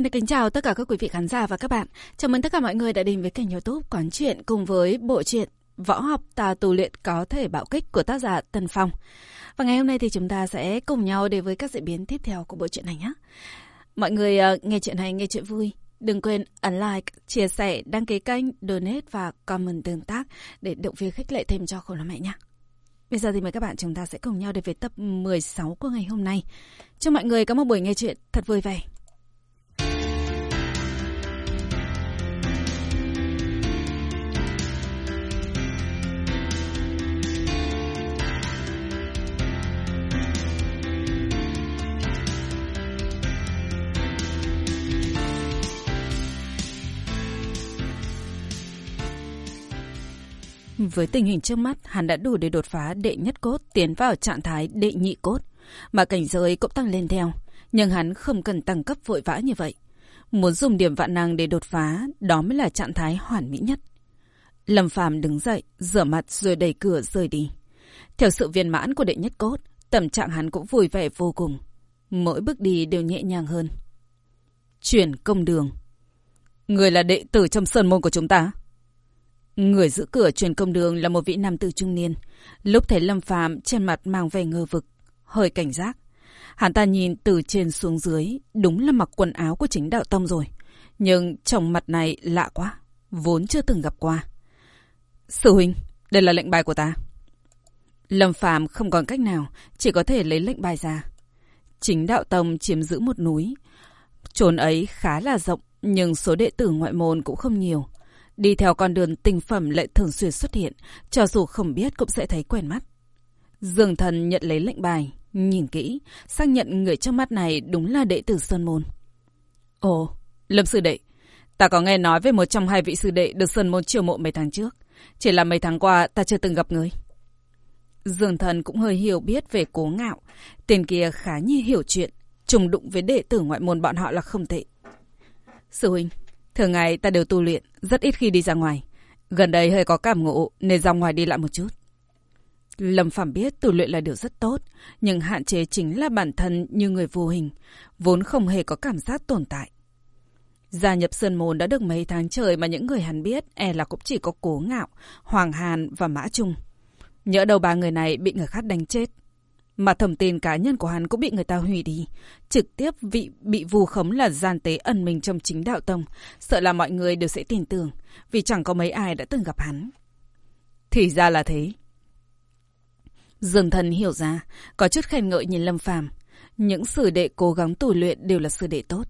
Xin được kính chào tất cả các quý vị khán giả và các bạn. Chào mừng tất cả mọi người đã đến với kênh youtube Quán Chuyện cùng với bộ truyện Võ học tà tù luyện có thể bạo kích của tác giả Tần Phong. Và ngày hôm nay thì chúng ta sẽ cùng nhau đến với các diễn biến tiếp theo của bộ truyện này nhé. Mọi người uh, nghe chuyện này nghe chuyện vui. Đừng quên ấn like, chia sẻ, đăng ký kênh, donate và comment tương tác để động viên khích lệ thêm cho khổ lắm mẹ nhé. Bây giờ thì mời các bạn chúng ta sẽ cùng nhau đến với tập 16 của ngày hôm nay. Chúc mọi người có một buổi nghe chuyện thật vui vẻ. Với tình hình trước mắt, hắn đã đủ để đột phá đệ nhất cốt tiến vào trạng thái đệ nhị cốt, mà cảnh giới cũng tăng lên theo. Nhưng hắn không cần tăng cấp vội vã như vậy. Muốn dùng điểm vạn năng để đột phá, đó mới là trạng thái hoàn mỹ nhất. Lâm Phàm đứng dậy, rửa mặt rồi đẩy cửa rời đi. Theo sự viên mãn của đệ nhất cốt, tâm trạng hắn cũng vui vẻ vô cùng. Mỗi bước đi đều nhẹ nhàng hơn. Chuyển công đường. Người là đệ tử trong sơn môn của chúng ta. Người giữ cửa truyền công đường là một vị nam tử trung niên. Lúc thấy Lâm Phàm trên mặt mang vẻ ngơ vực, hơi cảnh giác. Hắn ta nhìn từ trên xuống dưới, đúng là mặc quần áo của chính đạo tông rồi. Nhưng trong mặt này lạ quá, vốn chưa từng gặp qua. Sư huynh, đây là lệnh bài của ta. Lâm Phàm không còn cách nào, chỉ có thể lấy lệnh bài ra. Chính đạo tông chiếm giữ một núi. Trốn ấy khá là rộng, nhưng số đệ tử ngoại môn cũng không nhiều. Đi theo con đường tình phẩm lại thường xuyên xuất hiện, cho dù không biết cũng sẽ thấy quen mắt. Dương thần nhận lấy lệnh bài, nhìn kỹ, xác nhận người trong mắt này đúng là đệ tử Sơn Môn. Ồ, Lâm Sư Đệ, ta có nghe nói về một trong hai vị sư đệ được Sơn Môn chiều mộ mấy tháng trước. Chỉ là mấy tháng qua ta chưa từng gặp người. Dương thần cũng hơi hiểu biết về cố ngạo, tên kia khá như hiểu chuyện, trùng đụng với đệ tử ngoại môn bọn họ là không tệ. Sư huynh, Thường ngày ta đều tu luyện, rất ít khi đi ra ngoài. Gần đây hơi có cảm ngộ nên ra ngoài đi lại một chút. Lâm Phạm biết tu luyện là điều rất tốt, nhưng hạn chế chính là bản thân như người vô hình, vốn không hề có cảm giác tồn tại. Gia nhập Sơn Môn đã được mấy tháng trời mà những người hắn biết e là cũng chỉ có Cố Ngạo, Hoàng Hàn và Mã Trung. Nhỡ đầu ba người này bị người khác đánh chết. Mà thẩm tin cá nhân của hắn cũng bị người ta hủy đi. Trực tiếp vị, bị vù khống là gian tế ẩn mình trong chính đạo tông. Sợ là mọi người đều sẽ tin tưởng. Vì chẳng có mấy ai đã từng gặp hắn. Thì ra là thế. Dương thần hiểu ra. Có chút khen ngợi nhìn Lâm phàm Những sư đệ cố gắng tù luyện đều là sư đệ tốt.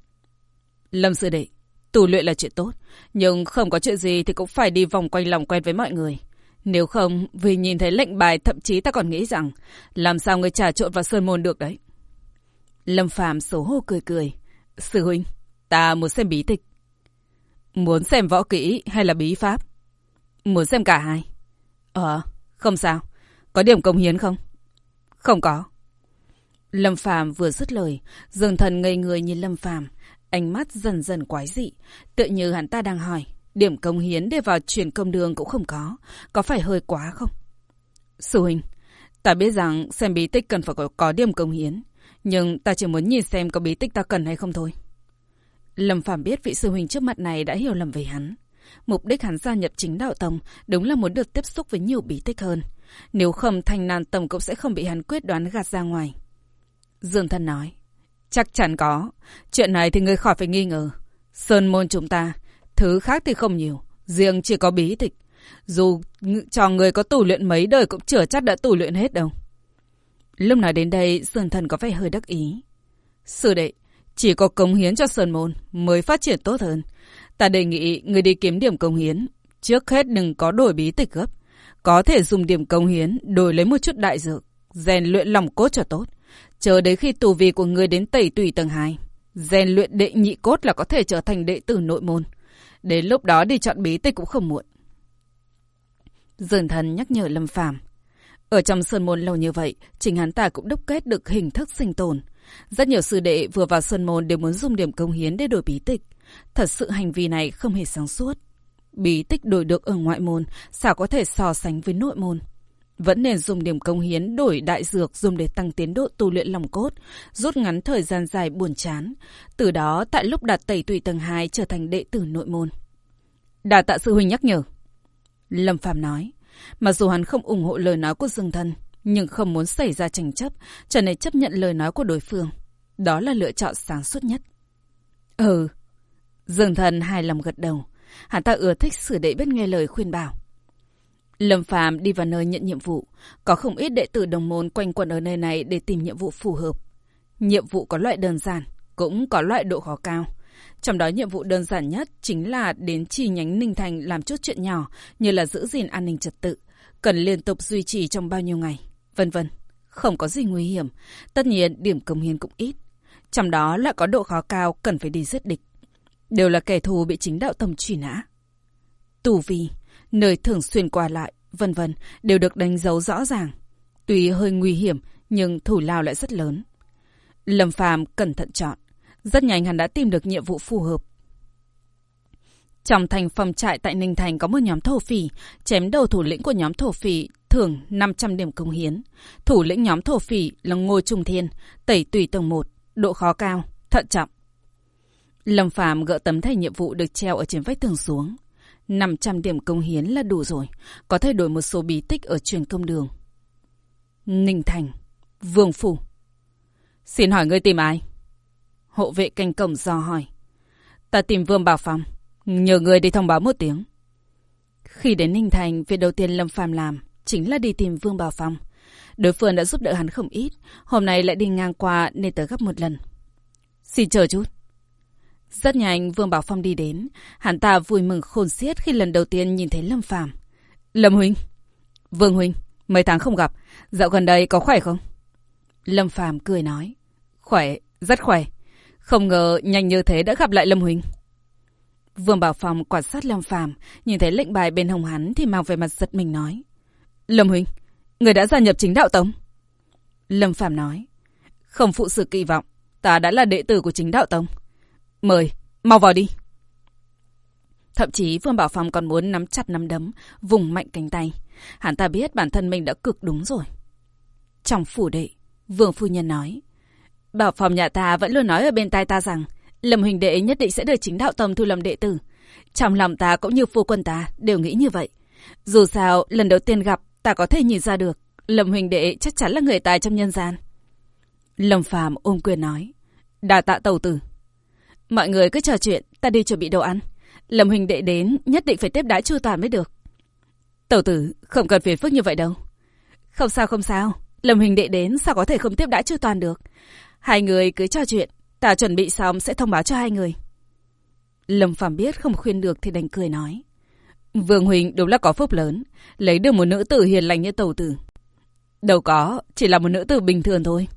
Lâm sư đệ. Tù luyện là chuyện tốt. Nhưng không có chuyện gì thì cũng phải đi vòng quanh lòng quen với mọi người. Nếu không, vì nhìn thấy lệnh bài thậm chí ta còn nghĩ rằng làm sao người trà trộn vào sơn môn được đấy. Lâm Phàm xấu hổ cười cười. Sư huynh, ta muốn xem bí tịch. Muốn xem võ kỹ hay là bí pháp? Muốn xem cả hai. Ờ, không sao. Có điểm công hiến không? Không có. Lâm Phàm vừa dứt lời, Dương Thần ngây người nhìn Lâm Phàm, ánh mắt dần dần quái dị, tựa như hắn ta đang hỏi, Điểm công hiến để vào chuyển công đường cũng không có. Có phải hơi quá không? Sư huynh, ta biết rằng xem bí tích cần phải có, có điểm công hiến. Nhưng ta chỉ muốn nhìn xem có bí tích ta cần hay không thôi. Lâm Phạm biết vị sư huynh trước mặt này đã hiểu lầm về hắn. Mục đích hắn gia nhập chính đạo tông đúng là muốn được tiếp xúc với nhiều bí tích hơn. Nếu không thành nàn tông cũng sẽ không bị hắn quyết đoán gạt ra ngoài. Dương thân nói. Chắc chắn có. Chuyện này thì ngươi khỏi phải nghi ngờ. Sơn môn chúng ta Thứ khác thì không nhiều, riêng chỉ có bí tịch. Dù cho người có tù luyện mấy đời cũng chưa chắc đã tù luyện hết đâu. Lúc nói đến đây, Sơn Thần có vẻ hơi đắc ý. Sư đệ, chỉ có cống hiến cho Sơn Môn mới phát triển tốt hơn. Ta đề nghị người đi kiếm điểm công hiến. Trước hết đừng có đổi bí tịch gấp. Có thể dùng điểm công hiến đổi lấy một chút đại dược, rèn luyện lòng cốt cho tốt. Chờ đến khi tù vi của người đến tẩy tùy tầng 2. Rèn luyện đệ nhị cốt là có thể trở thành đệ tử nội môn. Đến lúc đó đi chọn bí tịch cũng không muộn. Dường thần nhắc nhở Lâm Phàm Ở trong Sơn Môn lâu như vậy, chính hắn ta cũng đúc kết được hình thức sinh tồn. Rất nhiều sư đệ vừa vào Sơn Môn đều muốn dùng điểm công hiến để đổi bí tịch. Thật sự hành vi này không hề sáng suốt. Bí tích đổi được ở ngoại môn, sao có thể so sánh với nội môn. Vẫn nên dùng điểm công hiến đổi đại dược dùng để tăng tiến độ tu luyện lòng cốt, rút ngắn thời gian dài buồn chán. Từ đó, tại lúc đạt tẩy tùy tầng 2 trở thành đệ tử nội môn. Đà tạ sư huynh nhắc nhở. Lâm Phàm nói, mặc dù hắn không ủng hộ lời nói của Dương Thân, nhưng không muốn xảy ra tranh chấp, trở nên chấp nhận lời nói của đối phương. Đó là lựa chọn sáng suốt nhất. Ừ. Dương Thân hài lòng gật đầu. Hắn ta ưa thích sửa đệ biết nghe lời khuyên bảo. Lâm Phàm đi vào nơi nhận nhiệm vụ. Có không ít đệ tử đồng môn quanh quẩn ở nơi này để tìm nhiệm vụ phù hợp. Nhiệm vụ có loại đơn giản, cũng có loại độ khó cao. Trong đó nhiệm vụ đơn giản nhất chính là đến chi nhánh Ninh Thành làm chút chuyện nhỏ như là giữ gìn an ninh trật tự, cần liên tục duy trì trong bao nhiêu ngày, vân vân. Không có gì nguy hiểm, tất nhiên điểm công hiến cũng ít. Trong đó lại có độ khó cao cần phải đi giết địch. Đều là kẻ thù bị chính đạo tông truy nã. Tù vi, nơi thường xuyên qua lại, vân vân đều được đánh dấu rõ ràng. Tuy hơi nguy hiểm, nhưng thủ lao lại rất lớn. Lâm Phàm cẩn thận chọn, rất nhanh hắn đã tìm được nhiệm vụ phù hợp. Trong thành phòng trại tại Ninh Thành có một nhóm thổ phỉ, chém đầu thủ lĩnh của nhóm thổ phỉ thưởng 500 điểm công hiến. Thủ lĩnh nhóm thổ phỉ là Ngô Trung Thiên, tẩy tùy tầng 1, độ khó cao, thận trọng. Lâm Phàm gỡ tấm thẻ nhiệm vụ được treo ở trên vách tường xuống. 500 điểm công hiến là đủ rồi, có thể đổi một số bí tích ở truyền công đường. Ninh Thành, Vương Phủ. Xin hỏi ngươi tìm ai? Hộ vệ canh cổng do hỏi. Ta tìm Vương Bảo Phong, nhờ người đi thông báo một tiếng. Khi đến Ninh Thành, việc đầu tiên Lâm Phàm làm chính là đi tìm Vương Bảo Phong. Đối phương đã giúp đỡ hắn không ít, hôm nay lại đi ngang qua nên tới gấp một lần. Xin chờ chút. Rất nhanh Vương Bảo Phong đi đến, hắn ta vui mừng khôn xiết khi lần đầu tiên nhìn thấy Lâm Phàm. Lâm huynh, Vương huynh, mấy tháng không gặp, dạo gần đây có khỏe không? Lâm Phàm cười nói, khỏe, rất khỏe. Không ngờ nhanh như thế đã gặp lại Lâm huynh. Vương Bảo Phong quan sát Lâm Phàm, nhìn thấy lệnh bài bên hồng hắn thì mang về mặt giật mình nói: "Lâm huynh, người đã gia nhập chính đạo tông?" Lâm Phàm nói: "Không phụ sự kỳ vọng, ta đã là đệ tử của chính đạo tông." Mời, mau vào đi. Thậm chí Vương Bảo Phong còn muốn nắm chặt nắm đấm, vùng mạnh cánh tay. Hắn ta biết bản thân mình đã cực đúng rồi. Trong phủ đệ, Vương Phu Nhân nói. Bảo Phong nhà ta vẫn luôn nói ở bên tai ta rằng Lâm Huỳnh Đệ nhất định sẽ được chính đạo tông thu làm đệ tử. Trong lòng ta cũng như phu quân ta đều nghĩ như vậy. Dù sao, lần đầu tiên gặp, ta có thể nhìn ra được. Lâm Huỳnh Đệ chắc chắn là người tài trong nhân gian. Lâm Phàm ôm quyền nói. Đà tạ tàu tử. Mọi người cứ trò chuyện, ta đi chuẩn bị đồ ăn. Lâm huynh đệ đến, nhất định phải tiếp đãi chu toàn mới được. Tẩu tử, không cần phiền phức như vậy đâu. Không sao không sao, Lâm huynh đệ đến sao có thể không tiếp đãi chu toàn được. Hai người cứ trò chuyện, ta chuẩn bị xong sẽ thông báo cho hai người. Lâm Phàm biết không khuyên được thì đành cười nói. Vương Huỳnh đúng là có phúc lớn, lấy được một nữ tử hiền lành như tẩu tử. Đâu có, chỉ là một nữ tử bình thường thôi.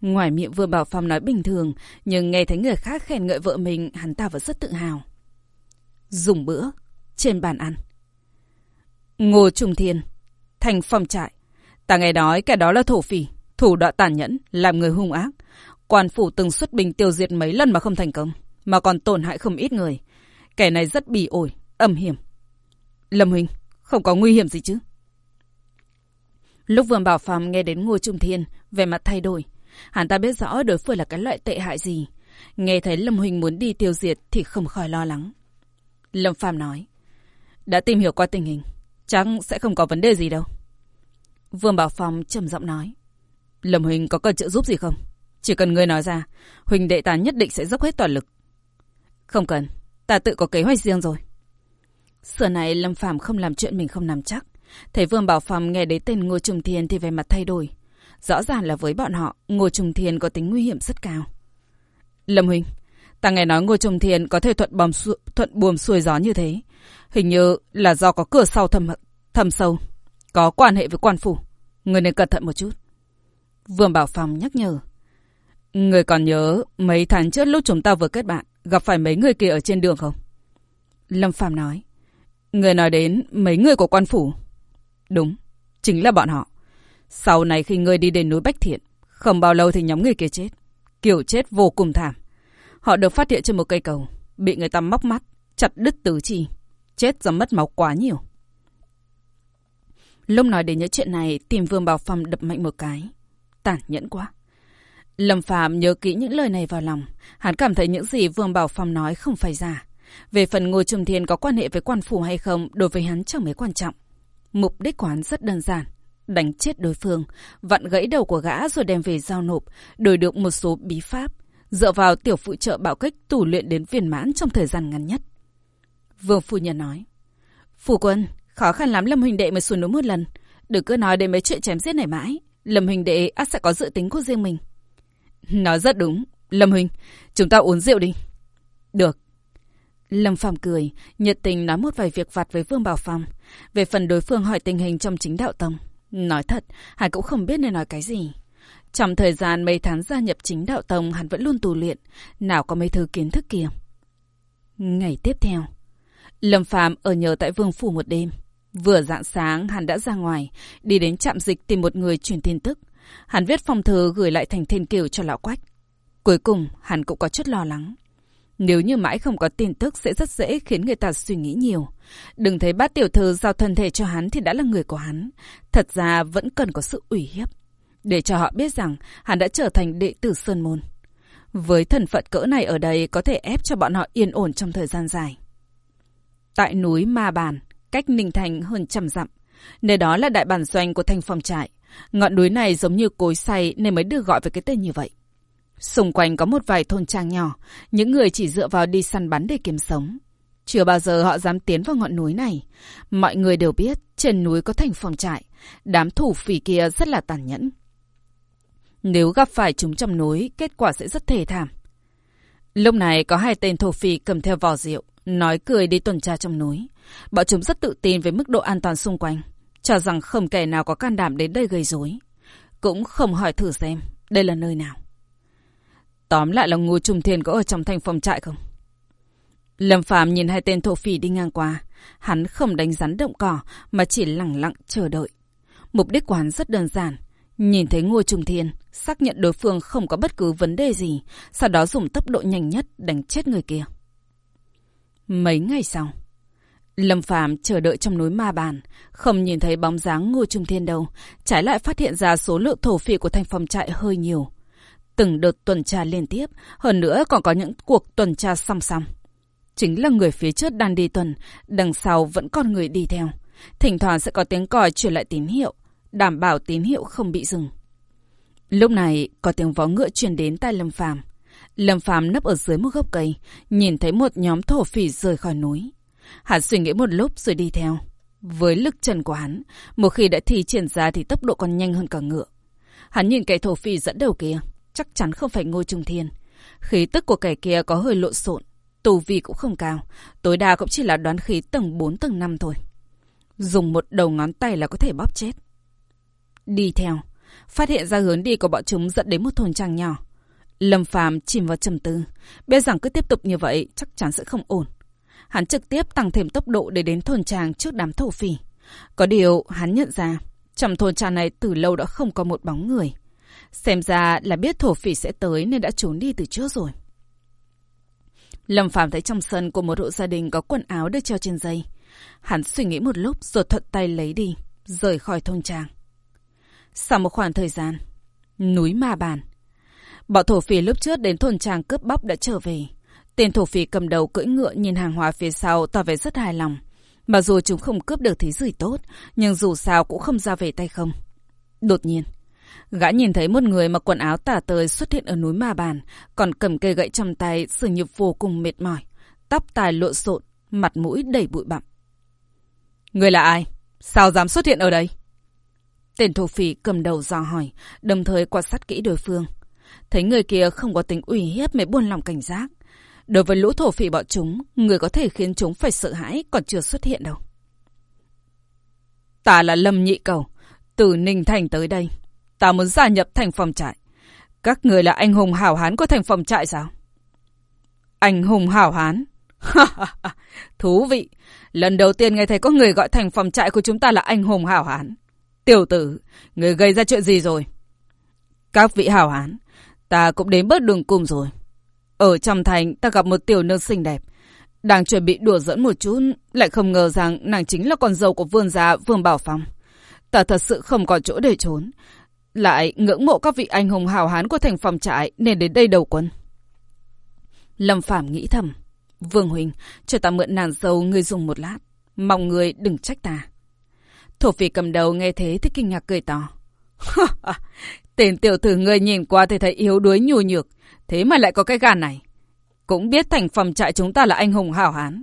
Ngoài miệng vừa Bảo Phong nói bình thường, nhưng nghe thấy người khác khen ngợi vợ mình, hắn ta vẫn rất tự hào. Dùng bữa, trên bàn ăn. Ngô Trung Thiên, thành phong trại. Ta nghe nói kẻ đó là thổ phỉ, thủ đoạn tàn nhẫn, làm người hung ác. Quan phủ từng xuất binh tiêu diệt mấy lần mà không thành công, mà còn tổn hại không ít người. Kẻ này rất bỉ ổi, âm hiểm. Lâm Huynh, không có nguy hiểm gì chứ? Lúc Vương Bảo Phong nghe đến Ngô Trung Thiên, về mặt thay đổi. Hắn ta biết rõ đối phương là cái loại tệ hại gì. Nghe thấy Lâm Huỳnh muốn đi tiêu diệt thì không khỏi lo lắng. Lâm Phàm nói. Đã tìm hiểu qua tình hình. Chắc sẽ không có vấn đề gì đâu. Vương Bảo Phong trầm giọng nói. Lâm Huỳnh có cần trợ giúp gì không? Chỉ cần ngươi nói ra, Huỳnh đệ ta nhất định sẽ dốc hết toàn lực. Không cần, ta tự có kế hoạch riêng rồi. Sửa này Lâm Phàm không làm chuyện mình không nắm chắc. Thấy Vương Bảo Phong nghe đến tên Ngô Trùng Thiên thì về mặt thay đổi. Rõ ràng là với bọn họ, Ngô Trùng Thiên có tính nguy hiểm rất cao. Lâm Huynh, ta nghe nói Ngô Trùng Thiên có thể thuận, bòm su thuận buồm xuôi gió như thế. Hình như là do có cửa sau thầm, thầm sâu, có quan hệ với quan phủ. Người nên cẩn thận một chút. Vương Bảo Phòng nhắc nhở. Người còn nhớ mấy tháng trước lúc chúng ta vừa kết bạn, gặp phải mấy người kia ở trên đường không? Lâm Phàm nói. Người nói đến mấy người của quan phủ. Đúng, chính là bọn họ. Sau này khi ngươi đi đến núi Bách Thiện, không bao lâu thì nhóm người kia chết. Kiểu chết vô cùng thảm. Họ được phát hiện trên một cây cầu, bị người ta móc mắt, chặt đứt tứ chi, chết do mất máu quá nhiều. Lúc nói đến những chuyện này, tìm Vương Bảo Phong đập mạnh một cái. Tàn nhẫn quá. Lâm Phạm nhớ kỹ những lời này vào lòng. Hắn cảm thấy những gì Vương Bảo Phong nói không phải giả. Về phần Ngô Trung Thiên có quan hệ với quan phủ hay không, đối với hắn chẳng mấy quan trọng. Mục đích của hắn rất đơn giản. Đánh chết đối phương, vặn gãy đầu của gã rồi đem về giao nộp, đổi được một số bí pháp, dựa vào tiểu phụ trợ bạo kích tủ luyện đến viên mãn trong thời gian ngắn nhất. Vương Phu Nhân nói, Phu quân, khó khăn lắm Lâm Huỳnh Đệ mới xuống núi một lần. Đừng cứ nói đến mấy chuyện chém giết này mãi. Lâm Huỳnh Đệ ắt sẽ có dự tính của riêng mình. Nói rất đúng. Lâm Huỳnh, chúng ta uống rượu đi. Được. Lâm Phàm cười, nhiệt tình nói một vài việc vặt với Vương Bảo Phong. Về phần đối phương hỏi tình hình trong chính đạo tông. Nói thật, hắn cũng không biết nên nói cái gì. Trong thời gian mấy tháng gia nhập chính đạo tông, hắn vẫn luôn tù luyện. Nào có mấy thứ kiến thức kia. Ngày tiếp theo, Lâm Phàm ở nhờ tại Vương Phủ một đêm. Vừa dạng sáng, hắn đã ra ngoài, đi đến trạm dịch tìm một người truyền tin tức. Hắn viết phong thư gửi lại thành thiên kiều cho lão quách. Cuối cùng, hắn cũng có chút lo lắng. Nếu như mãi không có tin tức sẽ rất dễ khiến người ta suy nghĩ nhiều. Đừng thấy bát tiểu thư giao thân thể cho hắn thì đã là người của hắn. Thật ra vẫn cần có sự ủy hiếp. Để cho họ biết rằng hắn đã trở thành đệ tử Sơn Môn. Với thần phận cỡ này ở đây có thể ép cho bọn họ yên ổn trong thời gian dài. Tại núi Ma Bàn, cách Ninh Thành hơn trăm dặm. Nơi đó là đại bản doanh của thành phòng trại. Ngọn núi này giống như cối xay nên mới được gọi với cái tên như vậy. Xung quanh có một vài thôn trang nhỏ, những người chỉ dựa vào đi săn bắn để kiếm sống. Chưa bao giờ họ dám tiến vào ngọn núi này. Mọi người đều biết trên núi có thành phòng trại, đám thủ phỉ kia rất là tàn nhẫn. Nếu gặp phải chúng trong núi, kết quả sẽ rất thê thảm. Lúc này có hai tên thổ phỉ cầm theo vò rượu, nói cười đi tuần tra trong núi. Bọn chúng rất tự tin về mức độ an toàn xung quanh, cho rằng không kẻ nào có can đảm đến đây gây rối. Cũng không hỏi thử xem đây là nơi nào. Tóm lại là ngô trùng thiên có ở trong thành phòng trại không? Lâm phàm nhìn hai tên thổ phỉ đi ngang qua. Hắn không đánh rắn động cỏ mà chỉ lặng lặng chờ đợi. Mục đích của hắn rất đơn giản. Nhìn thấy Ngô Trung Thiên, xác nhận đối phương không có bất cứ vấn đề gì, sau đó dùng tốc độ nhanh nhất đánh chết người kia. Mấy ngày sau, Lâm Phàm chờ đợi trong núi Ma Bàn, không nhìn thấy bóng dáng Ngô Trung Thiên đâu, trái lại phát hiện ra số lượng thổ phỉ của thành phòng trại hơi nhiều. Từng đợt tuần tra liên tiếp, hơn nữa còn có những cuộc tuần tra song song. Chính là người phía trước đang đi tuần, đằng sau vẫn còn người đi theo. Thỉnh thoảng sẽ có tiếng còi truyền lại tín hiệu, đảm bảo tín hiệu không bị dừng. Lúc này, có tiếng vó ngựa truyền đến tai Lâm Phàm. Lâm Phàm nấp ở dưới một gốc cây, nhìn thấy một nhóm thổ phỉ rời khỏi núi. Hắn suy nghĩ một lúc rồi đi theo. Với lực trần của hắn, một khi đã thi triển ra thì tốc độ còn nhanh hơn cả ngựa. Hắn nhìn cái thổ phỉ dẫn đầu kia, chắc chắn không phải ngôi trung thiên. Khí tức của kẻ kia có hơi lộn xộn, tù vi cũng không cao, tối đa cũng chỉ là đoán khí tầng 4 tầng 5 thôi. Dùng một đầu ngón tay là có thể bóp chết. Đi theo, phát hiện ra hướng đi của bọn chúng dẫn đến một thôn trang nhỏ. Lâm Phàm chìm vào trầm tư, biết rằng cứ tiếp tục như vậy chắc chắn sẽ không ổn. Hắn trực tiếp tăng thêm tốc độ để đến thôn trang trước đám thổ phỉ. Có điều hắn nhận ra, trong thôn trang này từ lâu đã không có một bóng người. Xem ra là biết thổ phỉ sẽ tới nên đã trốn đi từ trước rồi. Lâm Phàm thấy trong sân của một hộ gia đình có quần áo được treo trên dây. Hắn suy nghĩ một lúc rồi thuận tay lấy đi, rời khỏi thôn trang. Sau một khoảng thời gian, núi Ma Bàn. Bọn thổ phỉ lúc trước đến thôn trang cướp bóc đã trở về. Tên thổ phỉ cầm đầu cưỡi ngựa nhìn hàng hóa phía sau tỏ vẻ rất hài lòng. Mặc dù chúng không cướp được thứ gì tốt, nhưng dù sao cũng không ra về tay không. Đột nhiên, gã nhìn thấy một người mặc quần áo tả tơi xuất hiện ở núi Ma Bàn, còn cầm cây gậy trong tay, sự nhục vô cùng mệt mỏi. Tóc tài lộn xộn, mặt mũi đầy bụi bặm. Người là ai? Sao dám xuất hiện ở đây? Tên thổ phỉ cầm đầu dò hỏi, đồng thời quan sát kỹ đối phương. Thấy người kia không có tính uy hiếp mới buồn lòng cảnh giác. Đối với lũ thổ phỉ bọn chúng, người có thể khiến chúng phải sợ hãi còn chưa xuất hiện đâu. Ta là Lâm Nhị Cầu, từ Ninh Thành tới đây. Ta muốn gia nhập thành phòng trại. Các người là anh hùng hảo hán của thành phòng trại sao? Anh hùng hảo hán? Thú vị. Lần đầu tiên nghe thấy có người gọi thành phòng trại của chúng ta là anh hùng hảo hán. Tiểu tử, người gây ra chuyện gì rồi? Các vị hảo hán, ta cũng đến bớt đường cùng rồi. Ở trong thành, ta gặp một tiểu nương xinh đẹp. Đang chuẩn bị đùa dẫn một chút, lại không ngờ rằng nàng chính là con dâu của vương gia Vương Bảo Phong. Ta thật sự không có chỗ để trốn. Lại ngưỡng mộ các vị anh hùng hào hán của thành phòng trại nên đến đây đầu quân. Lâm Phạm nghĩ thầm. Vương Huỳnh, cho ta mượn nàn dâu người dùng một lát. Mong người đừng trách ta. Thổ phỉ cầm đầu nghe thế thì kinh ngạc cười to. Tên tiểu tử người nhìn qua thì thấy yếu đuối nhu nhược. Thế mà lại có cái gan này. Cũng biết thành phẩm trại chúng ta là anh hùng hảo hán.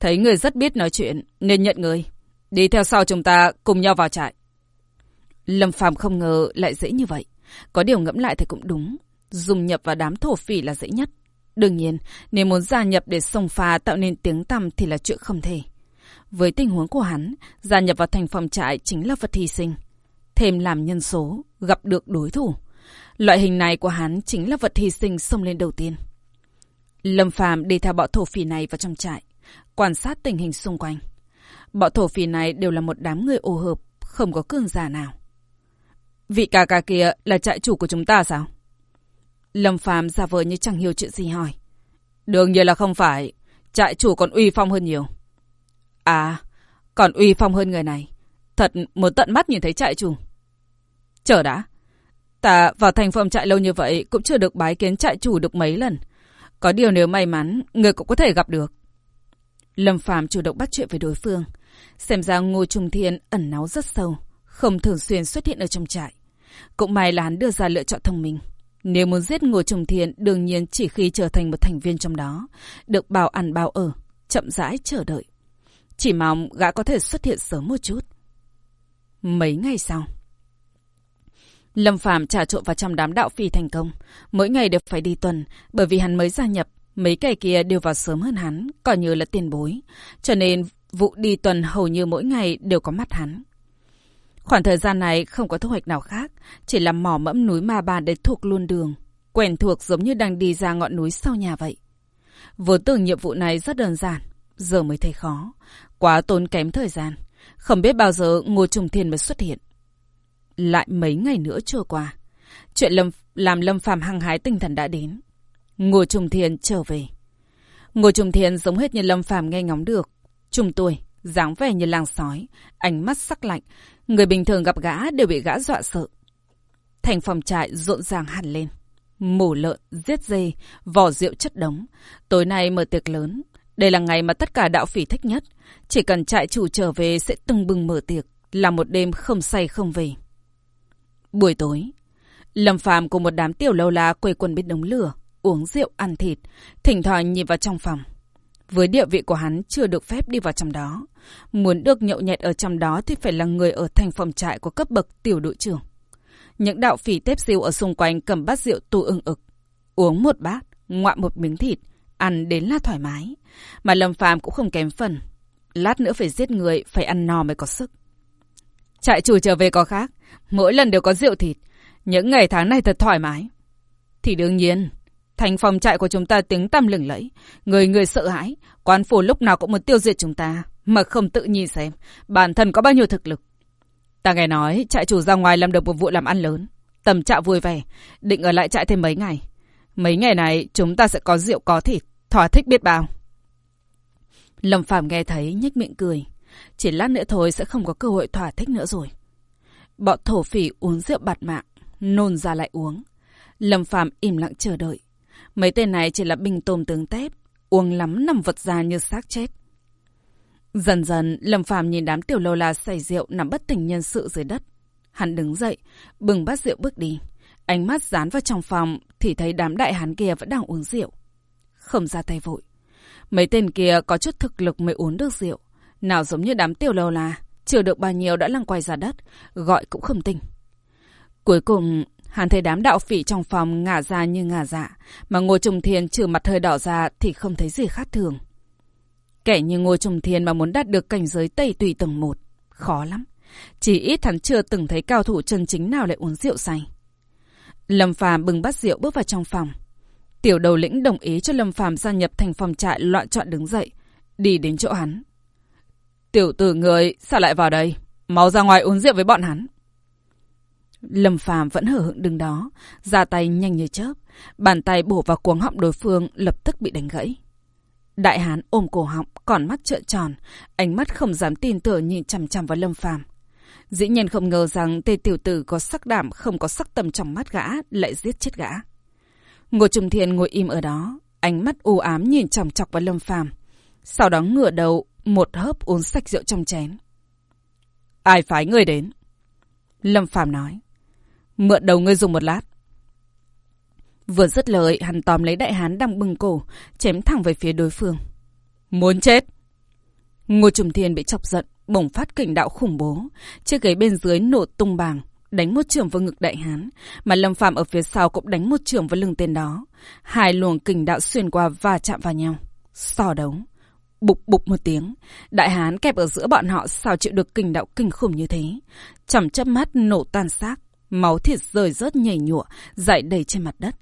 Thấy người rất biết nói chuyện nên nhận người. Đi theo sau chúng ta cùng nhau vào trại. Lâm Phàm không ngờ lại dễ như vậy. Có điều ngẫm lại thì cũng đúng. Dùng nhập vào đám thổ phỉ là dễ nhất. Đương nhiên, nếu muốn gia nhập để sông pha tạo nên tiếng tăm thì là chuyện không thể. Với tình huống của hắn, gia nhập vào thành phòng trại chính là vật hy sinh. Thêm làm nhân số, gặp được đối thủ. Loại hình này của hắn chính là vật hy sinh xông lên đầu tiên. Lâm Phàm đi theo bọn thổ phỉ này vào trong trại, quan sát tình hình xung quanh. Bọn thổ phỉ này đều là một đám người ô hợp, không có cường giả nào. Vị ca ca kia là trại chủ của chúng ta sao? Lâm Phàm giả vờ như chẳng hiểu chuyện gì hỏi. Đương nhiên là không phải, trại chủ còn uy phong hơn nhiều. À, còn uy phong hơn người này. Thật muốn tận mắt nhìn thấy trại chủ. Chờ đã. Ta vào thành phòng trại lâu như vậy cũng chưa được bái kiến trại chủ được mấy lần. Có điều nếu may mắn, người cũng có thể gặp được. Lâm Phàm chủ động bắt chuyện với đối phương. Xem ra Ngô Trung Thiên ẩn náu rất sâu, không thường xuyên xuất hiện ở trong trại. Cũng may là hắn đưa ra lựa chọn thông minh. Nếu muốn giết Ngô Trùng Thiên, đương nhiên chỉ khi trở thành một thành viên trong đó, được bảo ăn bao ở, chậm rãi chờ đợi. Chỉ mong gã có thể xuất hiện sớm một chút. Mấy ngày sau, Lâm Phàm trà trộn vào trong đám đạo phi thành công. Mỗi ngày đều phải đi tuần, bởi vì hắn mới gia nhập. Mấy kẻ kia đều vào sớm hơn hắn, coi như là tiền bối. Cho nên vụ đi tuần hầu như mỗi ngày đều có mắt hắn. Khoảng thời gian này không có thu hoạch nào khác, chỉ là mỏ mẫm núi Ma bàn để thuộc luôn đường. Quen thuộc giống như đang đi ra ngọn núi sau nhà vậy. Vốn tưởng nhiệm vụ này rất đơn giản, giờ mới thấy khó. Quá tốn kém thời gian. Không biết bao giờ Ngô Trùng Thiên mới xuất hiện. Lại mấy ngày nữa trôi qua. Chuyện lâm, làm Lâm Phàm hăng hái tinh thần đã đến. Ngô Trùng Thiên trở về. Ngô Trùng Thiên giống hết như Lâm Phàm nghe ngóng được. Trung tuổi, dáng vẻ như làng sói, ánh mắt sắc lạnh. Người bình thường gặp gã đều bị gã dọa sợ. Thành phòng trại rộn ràng hẳn lên. Mổ lợn, giết dê, vỏ rượu chất đống. Tối nay mở tiệc lớn. Đây là ngày mà tất cả đạo phỉ thích nhất. Chỉ cần trại chủ trở về sẽ tưng bừng mở tiệc. Là một đêm không say không về. Buổi tối, Lâm Phàm cùng một đám tiểu lâu la quây quần bên đống lửa, uống rượu, ăn thịt, thỉnh thoảng nhìn vào trong phòng. Với địa vị của hắn chưa được phép đi vào trong đó. Muốn được nhậu nhẹt ở trong đó thì phải là người ở thành phòng trại của cấp bậc tiểu đội trưởng. Những đạo phỉ tép siêu ở xung quanh cầm bát rượu tu ưng ực. Uống một bát, ngoạm một miếng thịt, ăn đến là thoải mái. Mà Lâm Phàm cũng không kém phần. Lát nữa phải giết người, phải ăn no mới có sức. Trại chủ trở về có khác, mỗi lần đều có rượu thịt. Những ngày tháng này thật thoải mái. Thì đương nhiên, thành phòng trại của chúng ta tiếng tăm lừng lẫy. Người người sợ hãi, quan phủ lúc nào cũng muốn tiêu diệt chúng ta, mà không tự nhìn xem bản thân có bao nhiêu thực lực. Ta nghe nói trại chủ ra ngoài làm được một vụ làm ăn lớn. Tầm trạo vui vẻ, định ở lại trại thêm mấy ngày. Mấy ngày này chúng ta sẽ có rượu có thịt, thỏa thích biết bao. Lâm Phạm nghe thấy nhếch miệng cười. Chỉ lát nữa thôi sẽ không có cơ hội thỏa thích nữa rồi. Bọn thổ phỉ uống rượu bạt mạng, nôn ra lại uống. Lâm Phàm im lặng chờ đợi. Mấy tên này chỉ là bình tôm tướng tép, uống lắm nằm vật ra như xác chết. Dần dần, Lâm Phàm nhìn đám tiểu lâu la say rượu nằm bất tỉnh nhân sự dưới đất. Hắn đứng dậy, bừng bát rượu bước đi. Ánh mắt dán vào trong phòng thì thấy đám đại hán kia vẫn đang uống rượu. Không ra tay vội. Mấy tên kia có chút thực lực mới uống được rượu. Nào giống như đám tiểu lâu la, chưa được bao nhiêu đã lăn quay ra đất, gọi cũng không tỉnh. Cuối cùng, hắn thấy đám đạo phỉ trong phòng ngả ra như ngả dạ, mà Ngô Trùng Thiên trừ mặt hơi đỏ ra thì không thấy gì khác thường. Kẻ như Ngô Trùng Thiên mà muốn đạt được cảnh giới Tây Tùy tầng một, khó lắm. Chỉ ít hắn chưa từng thấy cao thủ chân chính nào lại uống rượu say. Lâm Phàm bừng bát rượu bước vào trong phòng. Tiểu đầu lĩnh đồng ý cho Lâm Phàm gia nhập thành phòng trại loạn chọn đứng dậy, đi đến chỗ hắn. Tiểu tử người, sao lại vào đây? Mau ra ngoài uống rượu với bọn hắn. Lâm Phàm vẫn hở hững đứng đó, ra tay nhanh như chớp, bàn tay bổ vào cuống họng đối phương lập tức bị đánh gãy. Đại hán ôm cổ họng, còn mắt trợn tròn, ánh mắt không dám tin tưởng nhìn chằm chằm vào Lâm Phàm. Dĩ nhiên không ngờ rằng tề tiểu tử có sắc đảm không có sắc tầm trong mắt gã lại giết chết gã. Ngô Trung Thiên ngồi im ở đó, ánh mắt u ám nhìn chòng chọc vào Lâm Phàm. Sau đó ngửa đầu, một hớp uống sạch rượu trong chén. Ai phái người đến? Lâm Phàm nói. Mượn đầu ngươi dùng một lát. Vừa dứt lời, hắn tóm lấy đại hán đang bừng cổ, chém thẳng về phía đối phương. Muốn chết! Ngô Trùng Thiên bị chọc giận, bùng phát kình đạo khủng bố. Chiếc ghế bên dưới nổ tung bàng, đánh một trường vào ngực đại hán, mà Lâm Phạm ở phía sau cũng đánh một trường vào lưng tên đó. Hai luồng kình đạo xuyên qua và chạm vào nhau. So đấu. Bục bục một tiếng, đại hán kẹp ở giữa bọn họ sao chịu được kình đạo kinh khủng như thế. Chầm chớp mắt nổ tan xác, máu thịt rơi rớt nhảy nhụa, dại đầy trên mặt đất.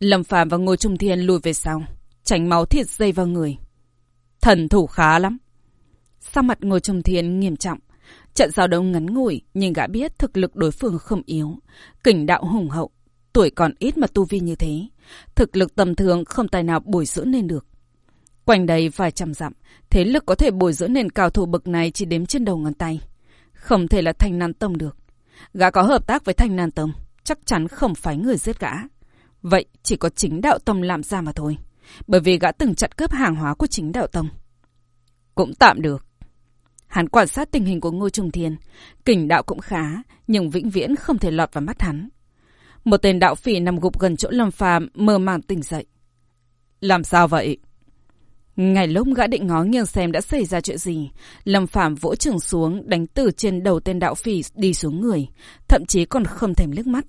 Lâm Phàm và Ngô Trung Thiên lùi về sau, tránh máu thịt dây vào người. Thần thủ khá lắm. Sau mặt Ngô Trung Thiên nghiêm trọng. Trận giao đấu ngắn ngủi, nhưng gã biết thực lực đối phương không yếu. Kình đạo hùng hậu, tuổi còn ít mà tu vi như thế. Thực lực tầm thường không tài nào bồi dưỡng nên được. Quanh đây vài trăm dặm, thế lực có thể bồi dưỡng nền cao thủ bậc này chỉ đếm trên đầu ngón tay. Không thể là Thanh Nan Tông được. Gã có hợp tác với Thanh Nan Tông, chắc chắn không phải người giết gã. Vậy chỉ có chính đạo tông làm ra mà thôi. Bởi vì gã từng chặn cướp hàng hóa của chính đạo tông. Cũng tạm được. Hắn quan sát tình hình của Ngô Trung Thiên. Kình đạo cũng khá, nhưng vĩnh viễn không thể lọt vào mắt hắn. Một tên đạo phỉ nằm gục gần chỗ Lâm Phàm mơ màng tỉnh dậy. Làm sao vậy? Ngày lúc gã định ngó nghiêng xem đã xảy ra chuyện gì, Lâm Phạm vỗ trường xuống đánh từ trên đầu tên đạo phỉ đi xuống người, thậm chí còn không thèm liếc mắt.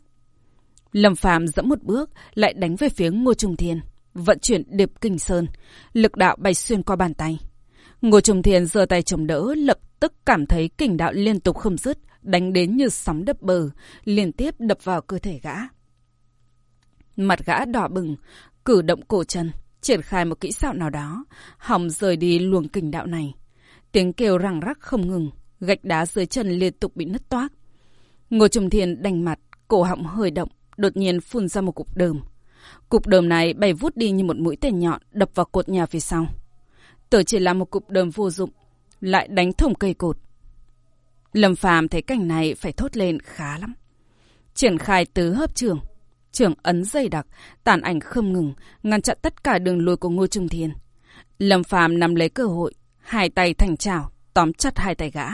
Lâm Phạm dẫm một bước, lại đánh về phía Ngô Trung Thiên, vận chuyển điệp kinh sơn, lực đạo bay xuyên qua bàn tay. Ngô Trung Thiên giơ tay chống đỡ, lập tức cảm thấy kình đạo liên tục không dứt, đánh đến như sóng đập bờ, liên tiếp đập vào cơ thể gã. Mặt gã đỏ bừng, cử động cổ chân, triển khai một kỹ xảo nào đó, hỏng rời đi luồng kình đạo này. Tiếng kêu răng rắc không ngừng, gạch đá dưới chân liên tục bị nứt toác. Ngô Trung Thiên đành mặt, cổ họng hơi động, đột nhiên phun ra một cục đờm. Cục đờm này bay vút đi như một mũi tên nhọn đập vào cột nhà phía sau. Tưởng chỉ là một cục đờm vô dụng, lại đánh thủng cây cột. Lâm Phàm thấy cảnh này phải thốt lên khá lắm. Triển khai tứ hấp trường, trưởng ấn dày đặc, tàn ảnh không ngừng, ngăn chặn tất cả đường lùi của Ngô Trung Thiên. Lâm Phàm nắm lấy cơ hội, hai tay thành trào, tóm chặt hai tay gã.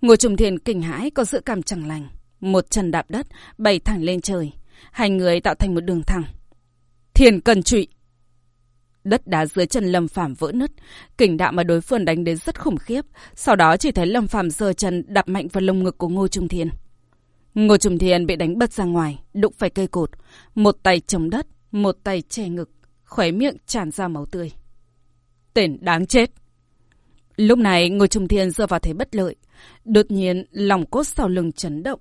Ngô Trung Thiên kinh hãi có dự cảm chẳng lành, một chân đạp đất, bay thẳng lên trời, hai người tạo thành một đường thẳng. Thiên cần trụy. Đất đá dưới chân Lâm Phàm vỡ nứt, kình đạo mà đối phương đánh đến rất khủng khiếp, sau đó chỉ thấy Lâm Phàm giơ chân đạp mạnh vào lồng ngực của Ngô Trung Thiên. Ngô Trùng Thiên bị đánh bật ra ngoài, đụng phải cây cột. Một tay chống đất, một tay che ngực, khóe miệng tràn ra máu tươi. Tên đáng chết! Lúc này Ngô Trùng Thiên rơi vào thế bất lợi. Đột nhiên, lòng cốt sau lưng chấn động,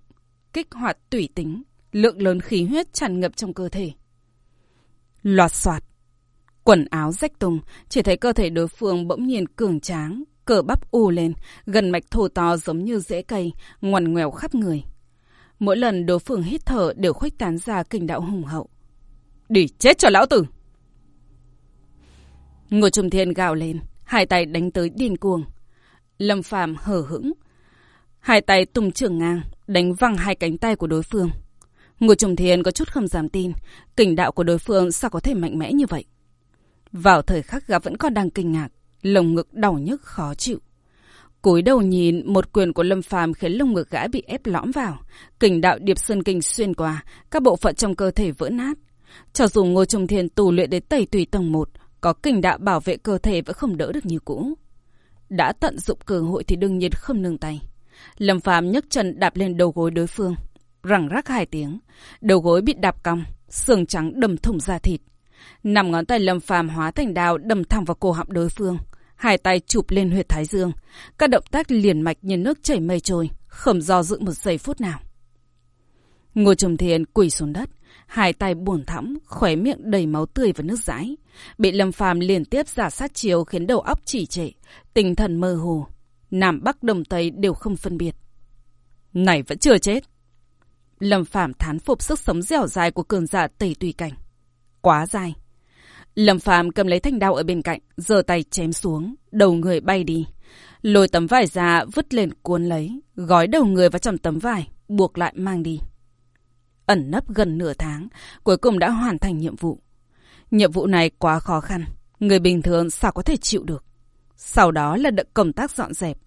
kích hoạt tủy tính, lượng lớn khí huyết tràn ngập trong cơ thể. Loạt soạt. Quần áo rách tung, chỉ thấy cơ thể đối phương bỗng nhiên cường tráng, cờ bắp u lên, gần mạch thô to giống như rễ cây, ngoằn ngoèo khắp người. Mỗi lần đối phương hít thở đều khuếch tán ra kinh đạo hùng hậu. Đi chết cho lão tử! Ngô Trung Thiên gào lên, hai tay đánh tới điên cuồng. Lâm Phàm hờ hững. Hai tay tung trưởng ngang, đánh văng hai cánh tay của đối phương. Ngô Trung Thiên có chút không dám tin, kình đạo của đối phương sao có thể mạnh mẽ như vậy. Vào thời khắc gặp vẫn còn đang kinh ngạc, lồng ngực đau nhức khó chịu cúi đầu nhìn, một quyền của Lâm Phàm khiến lông ngực gã bị ép lõm vào. Kình đạo điệp sơn kinh xuyên qua, các bộ phận trong cơ thể vỡ nát. Cho dù Ngô Trung Thiên tù luyện đến tẩy tùy tầng một, có kình đạo bảo vệ cơ thể vẫn không đỡ được như cũ. Đã tận dụng cơ hội thì đương nhiên không nương tay. Lâm Phàm nhấc chân đạp lên đầu gối đối phương, răng rắc hai tiếng, đầu gối bị đạp cong, xương trắng đầm thủng da thịt. Nằm ngón tay Lâm Phàm hóa thành đao đâm thẳng vào cổ họng đối phương, hai tay chụp lên huyệt thái dương. Các động tác liền mạch như nước chảy mây trôi, không do dự một giây phút nào. Ngô Trầm Thiên quỳ xuống đất, hai tay buồn thõng, khóe miệng đầy máu tươi và nước dãi. Bị Lâm Phàm liên tiếp giả sát chiếu khiến đầu óc chỉ trệ, tinh thần mơ hồ. Nam Bắc Đông Tây đều không phân biệt. Này vẫn chưa chết. Lâm Phàm thán phục sức sống dẻo dài của cường giả tẩy Tùy Cảnh. Quá dài. Lâm Phàm cầm lấy thanh đao ở bên cạnh, giơ tay chém xuống, đầu người bay đi. Lôi tấm vải ra vứt lên cuốn lấy, gói đầu người vào trong tấm vải, buộc lại mang đi. Ẩn nấp gần nửa tháng, cuối cùng đã hoàn thành nhiệm vụ. Nhiệm vụ này quá khó khăn, người bình thường sao có thể chịu được. Sau đó là đợi công tác dọn dẹp.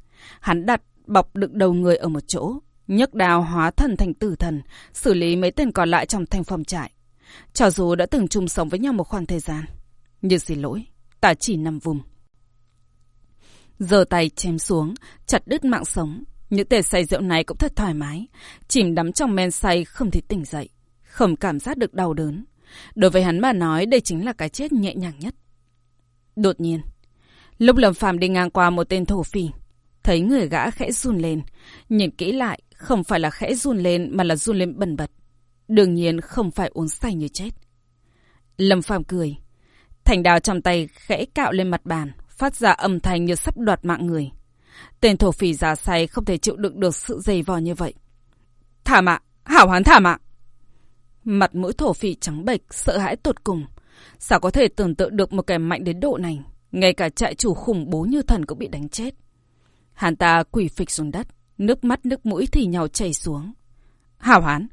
Hắn đặt bọc đựng đầu người ở một chỗ, nhấc đào hóa thần thành tử thần, xử lý mấy tên còn lại trong thành phòng trại. Cho dù đã từng chung sống với nhau một khoảng thời gian. Nhưng xin lỗi, ta chỉ nằm vùng. Giờ tay chém xuống, chặt đứt mạng sống. Những tề say rượu này cũng thật thoải mái. Chìm đắm trong men say không thể tỉnh dậy. Không cảm giác được đau đớn. Đối với hắn mà nói đây chính là cái chết nhẹ nhàng nhất. Đột nhiên, lúc Lâm Phàm đi ngang qua một tên thổ phỉ, thấy người gã khẽ run lên, nhìn kỹ lại, không phải là khẽ run lên mà là run lên bần bật. Đương nhiên không phải uống say như chết. Lâm Phàm cười, thành đào trong tay khẽ cạo lên mặt bàn, phát ra âm thanh như sắp đoạt mạng người. Tên thổ phỉ già say không thể chịu đựng được sự dày vò như vậy. Thả mạng, hảo hán thả mạng. Mặt mũi thổ phỉ trắng bệch, sợ hãi tột cùng. Sao có thể tưởng tượng được một kẻ mạnh đến độ này? Ngay cả trại chủ khủng bố như thần cũng bị đánh chết. Hắn ta quỳ phịch xuống đất, nước mắt nước mũi thì nhau chảy xuống. Hảo hán,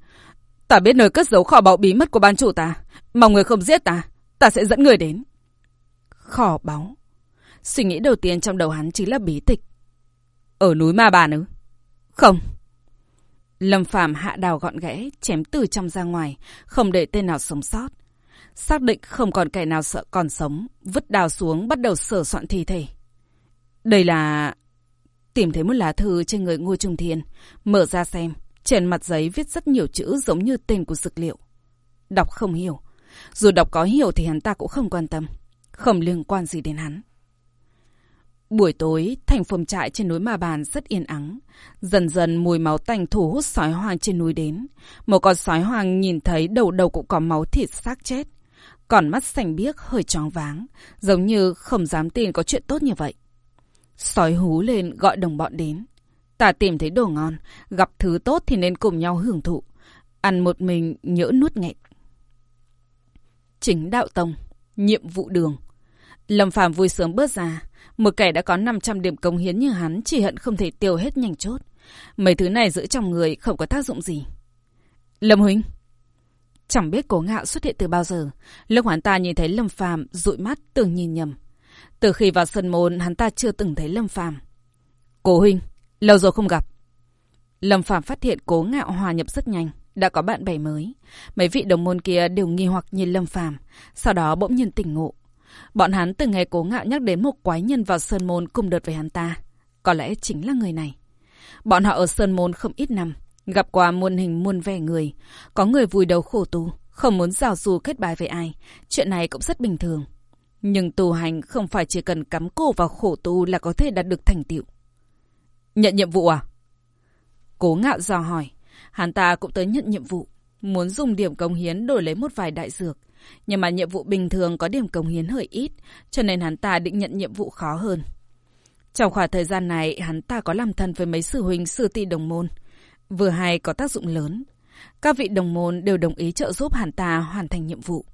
ta biết nơi cất giấu kho báu bí mật của ban chủ ta. Mong người không giết ta, ta sẽ dẫn người đến. Kho báu. Suy nghĩ đầu tiên trong đầu hắn chính là bí tịch. Ở núi Ma Bà ư? Không. Lâm Phàm hạ đào gọn ghẽ, chém từ trong ra ngoài, không để tên nào sống sót. Xác định không còn kẻ nào sợ còn sống, vứt đào xuống bắt đầu sửa soạn thi thể. Đây là... Tìm thấy một lá thư trên người Ngô Trung Thiên, mở ra xem, trên mặt giấy viết rất nhiều chữ giống như tên của dược liệu. Đọc không hiểu. Dù đọc có hiểu thì hắn ta cũng không quan tâm. Không liên quan gì đến hắn. Buổi tối, thành phòng trại trên núi Ma Bàn rất yên ắng. Dần dần mùi máu tanh thu hút sói hoang trên núi đến. Một con sói hoang nhìn thấy đầu đầu cũng có máu thịt xác chết. Còn mắt xanh biếc hơi tròn váng, giống như không dám tin có chuyện tốt như vậy. Sói hú lên gọi đồng bọn đến. Ta tìm thấy đồ ngon, gặp thứ tốt thì nên cùng nhau hưởng thụ. Ăn một mình nhỡ nuốt nghẹn. Chính đạo tông, nhiệm vụ đường. Lâm Phàm vui sướng bước ra. Một kẻ đã có 500 điểm công hiến như hắn chỉ hận không thể tiêu hết nhanh chốt. Mấy thứ này giữ trong người không có tác dụng gì. Lâm Huynh. Chẳng biết cố ngạo xuất hiện từ bao giờ. Lúc hắn ta nhìn thấy Lâm Phàm dụi mắt tưởng nhìn nhầm. Từ khi vào sân môn hắn ta chưa từng thấy Lâm Phàm Cố Huynh, lâu rồi không gặp. Lâm Phạm phát hiện cố ngạo hòa nhập rất nhanh. Đã có bạn bè mới. Mấy vị đồng môn kia đều nghi hoặc nhìn Lâm Phạm Sau đó bỗng nhiên tỉnh ngộ. Bọn hắn từng nghe cố ngạo nhắc đến một quái nhân vào Sơn Môn cùng đợt với hắn ta. Có lẽ chính là người này. Bọn họ ở Sơn Môn không ít năm. Gặp qua muôn hình muôn vẻ người. Có người vùi đầu khổ tu. Không muốn rào du kết bài với ai. Chuyện này cũng rất bình thường. Nhưng tu hành không phải chỉ cần cắm cổ vào khổ tu là có thể đạt được thành tựu. Nhận nhiệm vụ à? Cố ngạo dò hỏi. Hắn ta cũng tới nhận nhiệm vụ. Muốn dùng điểm công hiến đổi lấy một vài đại dược. Nhưng mà nhiệm vụ bình thường có điểm công hiến hơi ít, cho nên hắn ta định nhận nhiệm vụ khó hơn. Trong khoảng thời gian này, hắn ta có làm thân với mấy sư huynh sư tỷ đồng môn. Vừa hay có tác dụng lớn. Các vị đồng môn đều đồng ý trợ giúp hắn ta hoàn thành nhiệm vụ.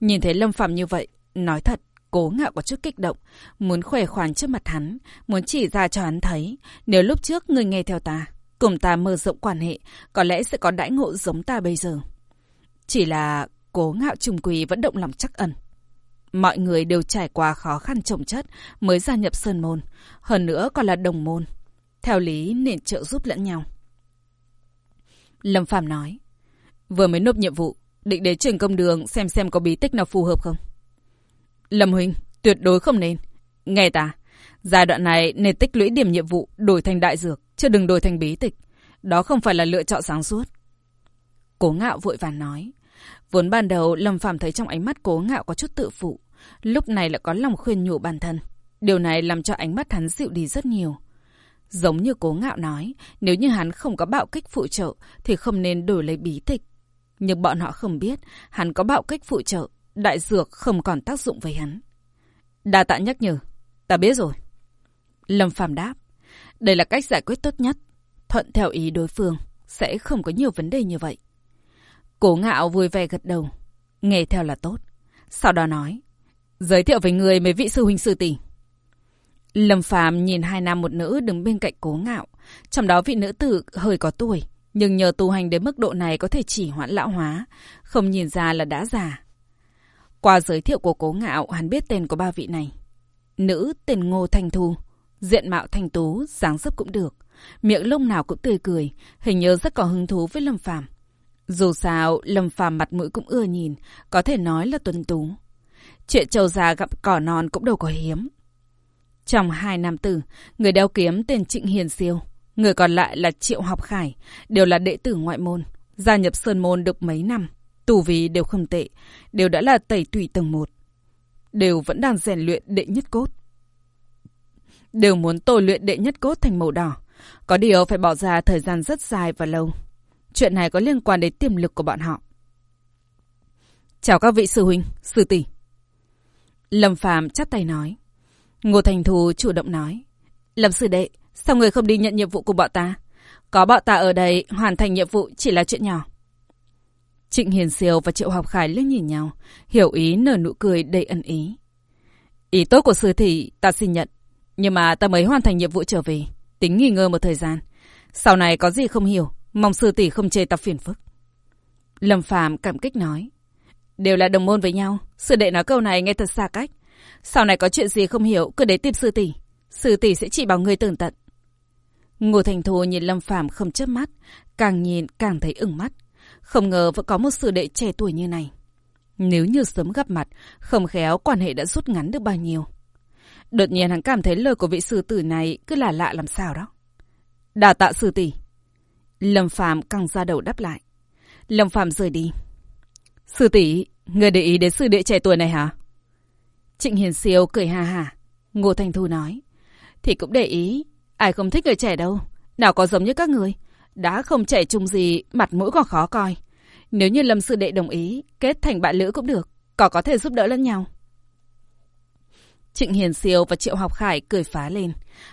Nhìn thấy Lâm Phạm như vậy, nói thật, cố ngạo có chút kích động, muốn khỏe khoắn trước mặt hắn, muốn chỉ ra cho hắn thấy, nếu lúc trước người nghe theo ta, cùng ta mở rộng quan hệ, có lẽ sẽ có đãi ngộ giống ta bây giờ. Chỉ là cố ngạo trùng quỳ vẫn động lòng chắc ẩn. Mọi người đều trải qua khó khăn trồng chất mới gia nhập Sơn Môn, hơn nữa còn là đồng môn. Theo lý nên trợ giúp lẫn nhau. Lâm Phàm nói, vừa mới nộp nhiệm vụ, định đến trường công đường xem xem có bí tích nào phù hợp không. Lâm Huynh, tuyệt đối không nên. Nghe ta, giai đoạn này nên tích lũy điểm nhiệm vụ đổi thành đại dược, chứ đừng đổi thành bí tịch. Đó không phải là lựa chọn sáng suốt. Cố ngạo vội vàng nói. Vốn ban đầu Lâm Phàm thấy trong ánh mắt cố ngạo có chút tự phụ, lúc này lại có lòng khuyên nhủ bản thân. Điều này làm cho ánh mắt hắn dịu đi rất nhiều. Giống như cố ngạo nói, nếu như hắn không có bạo kích phụ trợ thì không nên đổi lấy bí tịch. Nhưng bọn họ không biết, hắn có bạo kích phụ trợ, đại dược không còn tác dụng với hắn. Đa tạ nhắc nhở, ta biết rồi. Lâm Phàm đáp, đây là cách giải quyết tốt nhất. Thuận theo ý đối phương, sẽ không có nhiều vấn đề như vậy. Cố ngạo vui vẻ gật đầu. Nghe theo là tốt. Sau đó nói. Giới thiệu với người mấy vị sư huynh sư tỷ. Lâm Phàm nhìn hai nam một nữ đứng bên cạnh cố ngạo. Trong đó vị nữ tử hơi có tuổi, nhưng nhờ tu hành đến mức độ này có thể chỉ hoãn lão hóa, không nhìn ra là đã già. Qua giới thiệu của cố ngạo, hắn biết tên của ba vị này. Nữ tên Ngô Thanh Thu, diện mạo thanh tú, dáng dấp cũng được. Miệng lông nào cũng tươi cười, hình như rất có hứng thú với Lâm Phàm. Dù sao, Lâm Phàm mặt mũi cũng ưa nhìn, có thể nói là tuấn tú. Chuyện trầu già gặp cỏ non cũng đâu có hiếm. Trong hai nam tử, người đeo kiếm tên Trịnh Hiền Siêu, người còn lại là Triệu Học Khải, đều là đệ tử ngoại môn, gia nhập Sơn Môn được mấy năm, tù vì đều không tệ, đều đã là tẩy tùy tầng một. Đều vẫn đang rèn luyện đệ nhất cốt. Đều muốn tôi luyện đệ nhất cốt thành màu đỏ, có điều phải bỏ ra thời gian rất dài và lâu. Chuyện này có liên quan đến tiềm lực của bọn họ. Chào các vị sư huynh, sư tỷ. Lâm Phàm chắp tay nói. Ngô Thành Thù chủ động nói. Lâm sư đệ, sao người không đi nhận nhiệm vụ của bọn ta? Có bọn ta ở đây, hoàn thành nhiệm vụ chỉ là chuyện nhỏ. Trịnh Hiền Siêu và Triệu Học Khải liếc nhìn nhau, hiểu ý nở nụ cười đầy ẩn ý. Ý tốt của sư thị ta xin nhận, nhưng mà ta mới hoàn thành nhiệm vụ trở về, tính nghỉ ngơi một thời gian. Sau này có gì không hiểu, mong sư tỷ không chê ta phiền phức. Lâm Phàm cảm kích nói. Đều là đồng môn với nhau, sư đệ nói câu này nghe thật xa cách. Sau này có chuyện gì không hiểu, cứ đến tìm sư tỷ. Sư tỷ sẽ chỉ bảo người tường tận. Ngô Thành Thù nhìn Lâm Phàm không chớp mắt, càng nhìn càng thấy ửng mắt. Không ngờ vẫn có một sư đệ trẻ tuổi như này. Nếu như sớm gặp mặt, không khéo quan hệ đã rút ngắn được bao nhiêu. Đột nhiên hắn cảm thấy lời của vị sư tử này cứ là lạ làm sao đó. Đà tạ sư tỷ. Lâm Phàm căng ra đầu đáp lại. Lâm Phàm rời đi. Sư tỷ, người để ý đến sư đệ trẻ tuổi này hả? Trịnh Hiền Siêu cười ha hà. Ngô Thành Thu nói. Thì cũng để ý, ai không thích người trẻ đâu. Nào có giống như các người. Đã không trẻ trung gì, mặt mũi còn khó coi. Nếu như Lâm sư đệ đồng ý, kết thành bạn lữ cũng được. Có có thể giúp đỡ lẫn nhau. Trịnh Hiền Siêu và Triệu Học Khải cười phá lên.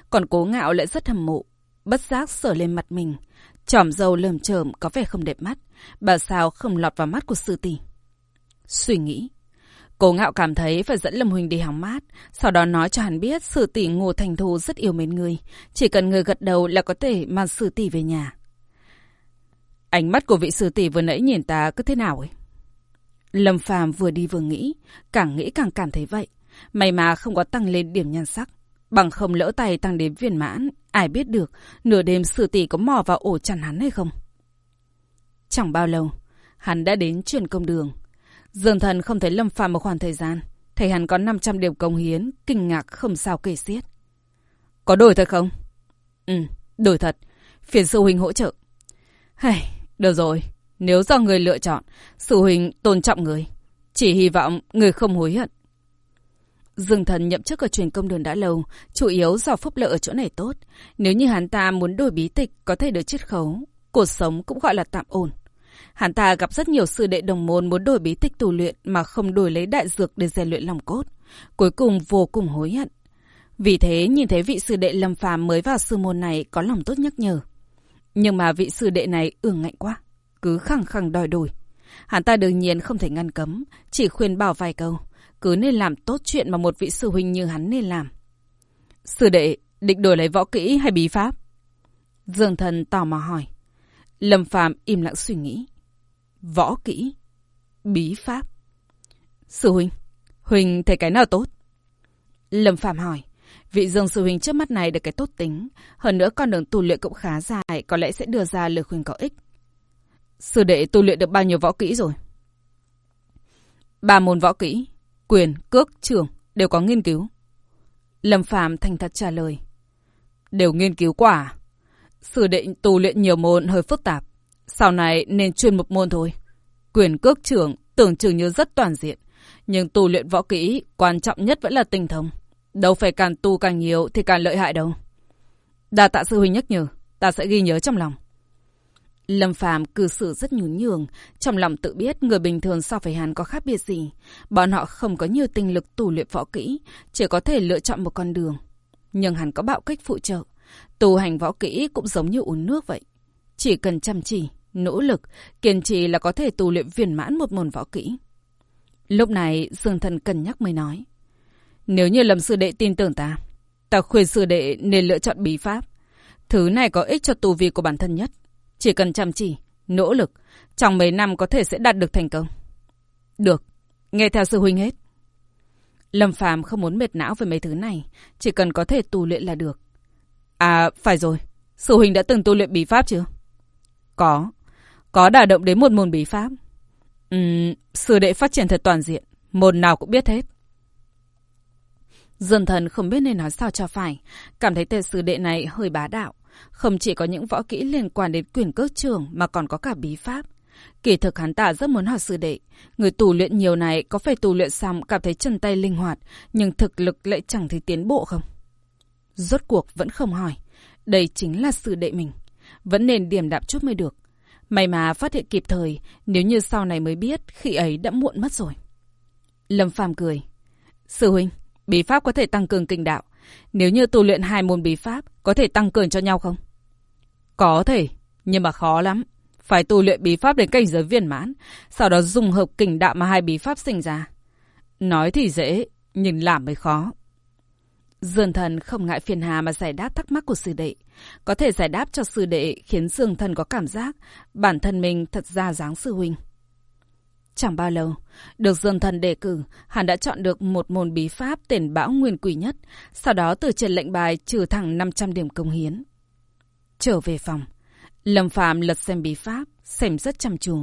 Còn cố ngạo lại rất hầm mộ. Bất giác sờ lên mặt mình. Chỏm dâu lờm chởm có vẻ không đẹp mắt. Bà sao không lọt vào mắt của sư tỷ. Suy nghĩ. Cố ngạo cảm thấy phải dẫn Lâm Huỳnh đi hóng mát, sau đó nói cho hắn biết sư tỷ Ngô Thành Thu rất yêu mến người, chỉ cần người gật đầu là có thể mang sư tỷ về nhà. Ánh mắt của vị sư tỷ vừa nãy nhìn ta cứ thế nào ấy? Lâm Phàm vừa đi vừa nghĩ, càng nghĩ càng cảm thấy vậy. May mà không có tăng lên điểm nhan sắc. Bằng không lỡ tay tăng đến viên mãn, ai biết được nửa đêm sư tỷ có mò vào ổ chăn hắn hay không. Chẳng bao lâu, hắn đã đến truyền công đường. Dương thần không thấy Lâm Phàm một khoảng thời gian. Thấy hắn có 500 điểm công hiến, kinh ngạc không sao kể xiết. Có đổi thật không? Ừ, đổi thật. Phiền sư huynh hỗ trợ. Hây, được rồi. Nếu do người lựa chọn, sự huynh tôn trọng người. Chỉ hy vọng người không hối hận. Dương thần nhậm chức ở truyền công đường đã lâu, chủ yếu do phúc lợi ở chỗ này tốt. Nếu như hắn ta muốn đổi bí tịch, có thể được chiết khấu. Cuộc sống cũng gọi là tạm ổn. Hắn ta gặp rất nhiều sư đệ đồng môn muốn đổi bí tịch tu luyện mà không đổi lấy đại dược để rèn luyện lòng cốt. Cuối cùng vô cùng hối hận. Vì thế nhìn thấy vị sư đệ lâm phàm mới vào sư môn này có lòng tốt nhắc nhở. Nhưng mà vị sư đệ này ương ngạnh quá, cứ khăng khăng đòi đổi. Hắn ta đương nhiên không thể ngăn cấm, chỉ khuyên bảo vài câu, cứ nên làm tốt chuyện mà một vị sư huynh như hắn nên làm. Sư đệ, định đổi lấy võ kỹ hay bí pháp? Dương thần tò mò hỏi. Lâm Phàm im lặng suy nghĩ. Võ kỹ, bí pháp. Sư huynh, huynh thấy cái nào tốt? Lâm Phàm hỏi. Vị Dương sư huynh trước mắt này được cái tốt tính, hơn nữa con đường tu luyện cũng khá dài, có lẽ sẽ đưa ra lời khuyên có ích. Sư đệ tu luyện được bao nhiêu võ kỹ rồi? Ba môn võ kỹ, quyền, cước, trường đều có nghiên cứu. Lâm Phàm thành thật trả lời. Đều nghiên cứu quả. À? Sư đệ tu luyện nhiều môn hơi phức tạp. Sau này nên chuyên một môn thôi. Quyền cước trưởng tưởng chừng như rất toàn diện. Nhưng tu luyện võ kỹ, quan trọng nhất vẫn là tinh thông. Đâu phải càng tu càng nhiều thì càng lợi hại đâu. Đà tạ sư huynh nhắc nhở, ta sẽ ghi nhớ trong lòng. Lâm Phàm cư xử rất nhún nhường, trong lòng tự biết người bình thường so với hắn có khác biệt gì. Bọn họ không có nhiều tinh lực tu luyện võ kỹ, chỉ có thể lựa chọn một con đường. Nhưng hắn có bạo kích phụ trợ. Tu hành võ kỹ cũng giống như uống nước vậy. Chỉ cần chăm chỉ, nỗ lực, kiên trì là có thể tu luyện viên mãn một môn võ kỹ. Lúc này, Dương Thần cân nhắc mới nói. Nếu như Lâm Sư Đệ tin tưởng ta, ta khuyên sư đệ nên lựa chọn bí pháp. Thứ này có ích cho tu vi của bản thân nhất. Chỉ cần chăm chỉ, nỗ lực, trong mấy năm có thể sẽ đạt được thành công. Được, nghe theo sư huynh hết. Lâm Phàm không muốn mệt não về mấy thứ này, chỉ cần có thể tu luyện là được. À, phải rồi, sư huynh đã từng tu luyện bí pháp chưa? Có, có đả động đến một môn bí pháp. Ừm, sư đệ phát triển thật toàn diện, môn nào cũng biết hết. Dân thần không biết nên nói sao cho phải, cảm thấy tên sư đệ này hơi bá đạo. Không chỉ có những võ kỹ liên quan đến quyền cước trường mà còn có cả bí pháp. Kỳ thực hắn ta rất muốn hỏi sư đệ, người tù luyện nhiều này có phải tù luyện xong cảm thấy chân tay linh hoạt, nhưng thực lực lại chẳng thấy tiến bộ không? Rốt cuộc vẫn không hỏi, đây chính là sư đệ mình. Vẫn nên điểm đạm chút mới được. May mà phát hiện kịp thời, nếu như sau này mới biết, khi ấy đã muộn mất rồi. Lâm Phàm cười. Sư huynh, bí pháp có thể tăng cường kinh đạo. Nếu như tu luyện hai môn bí pháp, có thể tăng cường cho nhau không? Có thể, nhưng mà khó lắm. Phải tu luyện bí pháp đến cảnh giới viên mãn, sau đó dùng hợp kình đạo mà hai bí pháp sinh ra. Nói thì dễ, nhưng làm mới khó. Dương thần không ngại phiền hà mà giải đáp thắc mắc của sư đệ. Có thể giải đáp cho sư đệ khiến Dương thần có cảm giác bản thân mình thật ra dáng sư huynh. Chẳng bao lâu, được Dương thần đề cử, hắn đã chọn được một môn bí pháp tiền bão nguyên quỷ nhất, sau đó từ trên lệnh bài trừ thẳng 500 điểm công hiến. Trở về phòng, Lâm Phạm lật xem bí pháp, xem rất chăm chú.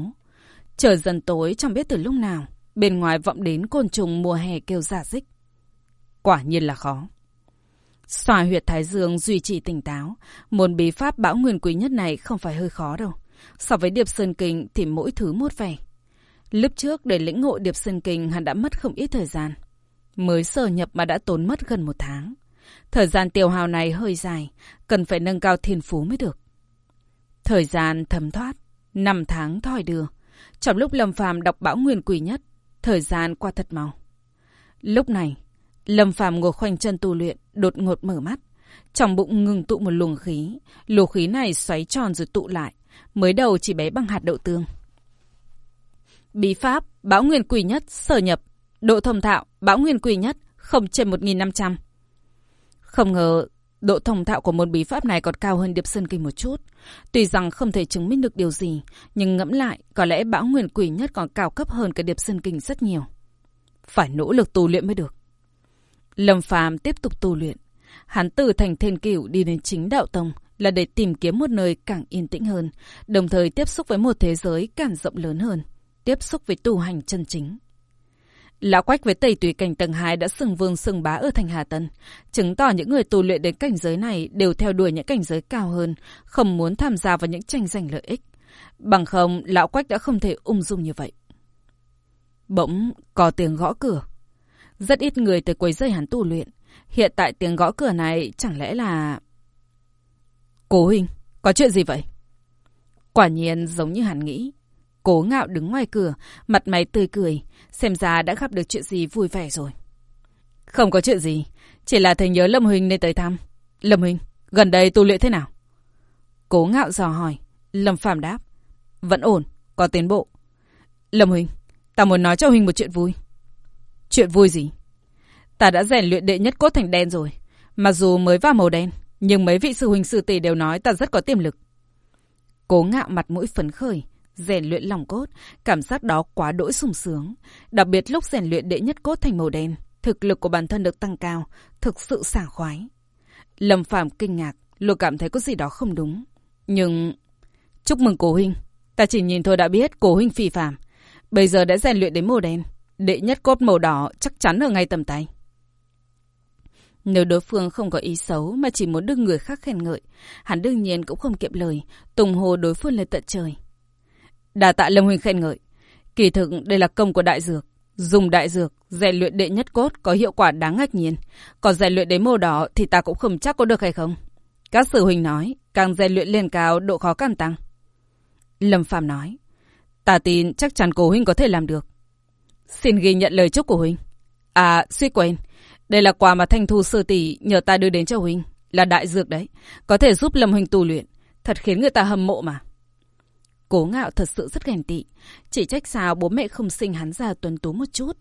Trời dần tối chẳng biết từ lúc nào, bên ngoài vọng đến côn trùng mùa hè kêu giả dích. Quả nhiên là khó. Xòa huyệt thái dương duy trì tỉnh táo. Môn bí pháp bão nguyên quý nhất này không phải hơi khó đâu. So với điệp sơn kinh thì mỗi thứ một vẻ. Lúc trước để lĩnh ngộ điệp sơn kinh hắn đã mất không ít thời gian. Mới sở nhập mà đã tốn mất gần một tháng. Thời gian tiêu hào này hơi dài, cần phải nâng cao thiên phú mới được. Thời gian thấm thoát, năm tháng thoi đưa. Trong lúc Lâm Phàm đọc bão nguyên quỷ nhất, thời gian qua thật mau. Lúc này, Lâm Phàm ngồi khoanh chân tu luyện, đột ngột mở mắt. Trong bụng ngừng tụ một luồng khí, luồng khí này xoáy tròn rồi tụ lại, mới đầu chỉ bé bằng hạt đậu tương. Bí pháp, bão nguyên quỷ nhất, sở nhập, độ thông thạo, bão nguyên quỷ nhất, không trên 1.500. Không ngờ, độ thông thạo của môn bí pháp này còn cao hơn Điệp Sơn Kinh một chút. Tuy rằng không thể chứng minh được điều gì, nhưng ngẫm lại, có lẽ bão nguyên quỷ nhất còn cao cấp hơn cả Điệp Sơn Kinh rất nhiều. Phải nỗ lực tu luyện mới được. Lâm Phàm tiếp tục tu luyện. Hắn từ thành thiên cửu đi đến chính đạo tông là để tìm kiếm một nơi càng yên tĩnh hơn, đồng thời tiếp xúc với một thế giới càng rộng lớn hơn, tiếp xúc với tu hành chân chính. Lão Quách với Tây Tùy Cảnh tầng 2 đã sừng vương sừng bá ở thành Hà Tân, chứng tỏ những người tu luyện đến cảnh giới này đều theo đuổi những cảnh giới cao hơn, không muốn tham gia vào những tranh giành lợi ích. Bằng không, Lão Quách đã không thể ung dung như vậy. Bỗng có tiếng gõ cửa. Rất ít người tới quấy rầy hắn tu luyện. Hiện tại tiếng gõ cửa này chẳng lẽ là... Cố huynh có chuyện gì vậy? Quả nhiên giống như hắn nghĩ. Cố ngạo đứng ngoài cửa, mặt mày tươi cười, xem ra đã gặp được chuyện gì vui vẻ rồi. Không có chuyện gì, chỉ là thầy nhớ Lâm Huỳnh nên tới thăm. Lâm Huỳnh, gần đây tu luyện thế nào? Cố ngạo dò hỏi, Lâm Phạm đáp. Vẫn ổn, có tiến bộ. Lâm Huỳnh, ta muốn nói cho Huỳnh một chuyện vui. Chuyện vui gì? Ta đã rèn luyện đệ nhất cốt thành đen rồi. Mặc dù mới vào màu đen, nhưng mấy vị sư huynh sư tỷ đều nói ta rất có tiềm lực. Cố ngạo mặt mũi phấn khởi, rèn luyện lòng cốt, cảm giác đó quá đỗi sung sướng. Đặc biệt lúc rèn luyện đệ nhất cốt thành màu đen, thực lực của bản thân được tăng cao, thực sự sảng khoái. Lâm Phàm kinh ngạc, luôn cảm thấy có gì đó không đúng. Nhưng... Chúc mừng cố huynh. Ta chỉ nhìn thôi đã biết cố huynh phi phàm. Bây giờ đã rèn luyện đến màu đen. Đệ nhất cốt màu đỏ chắc chắn ở ngay tầm tay. Nếu đối phương không có ý xấu mà chỉ muốn được người khác khen ngợi, hắn đương nhiên cũng không kiệm lời, tùng hồ đối phương lên tận trời. Đà tạ Lâm Huynh khen ngợi. Kỳ thực đây là công của đại dược. Dùng đại dược, rèn luyện đệ nhất cốt có hiệu quả đáng ngạc nhiên. Còn rèn luyện đến màu đỏ thì ta cũng không chắc có được hay không. Các sư huynh nói, càng rèn luyện lên cao, độ khó càng tăng. Lâm Phạm nói, ta tin chắc chắn cổ huynh có thể làm được. Xin ghi nhận lời chúc của huynh. À, suy quên. Đây là quà mà Thanh Thu sư tỷ nhờ ta đưa đến cho huynh. Là đại dược đấy. Có thể giúp Lâm huynh tu luyện. Thật khiến người ta hâm mộ mà. Cố ngạo thật sự rất ghen tị. Chỉ trách sao bố mẹ không sinh hắn ra tuấn tú một chút.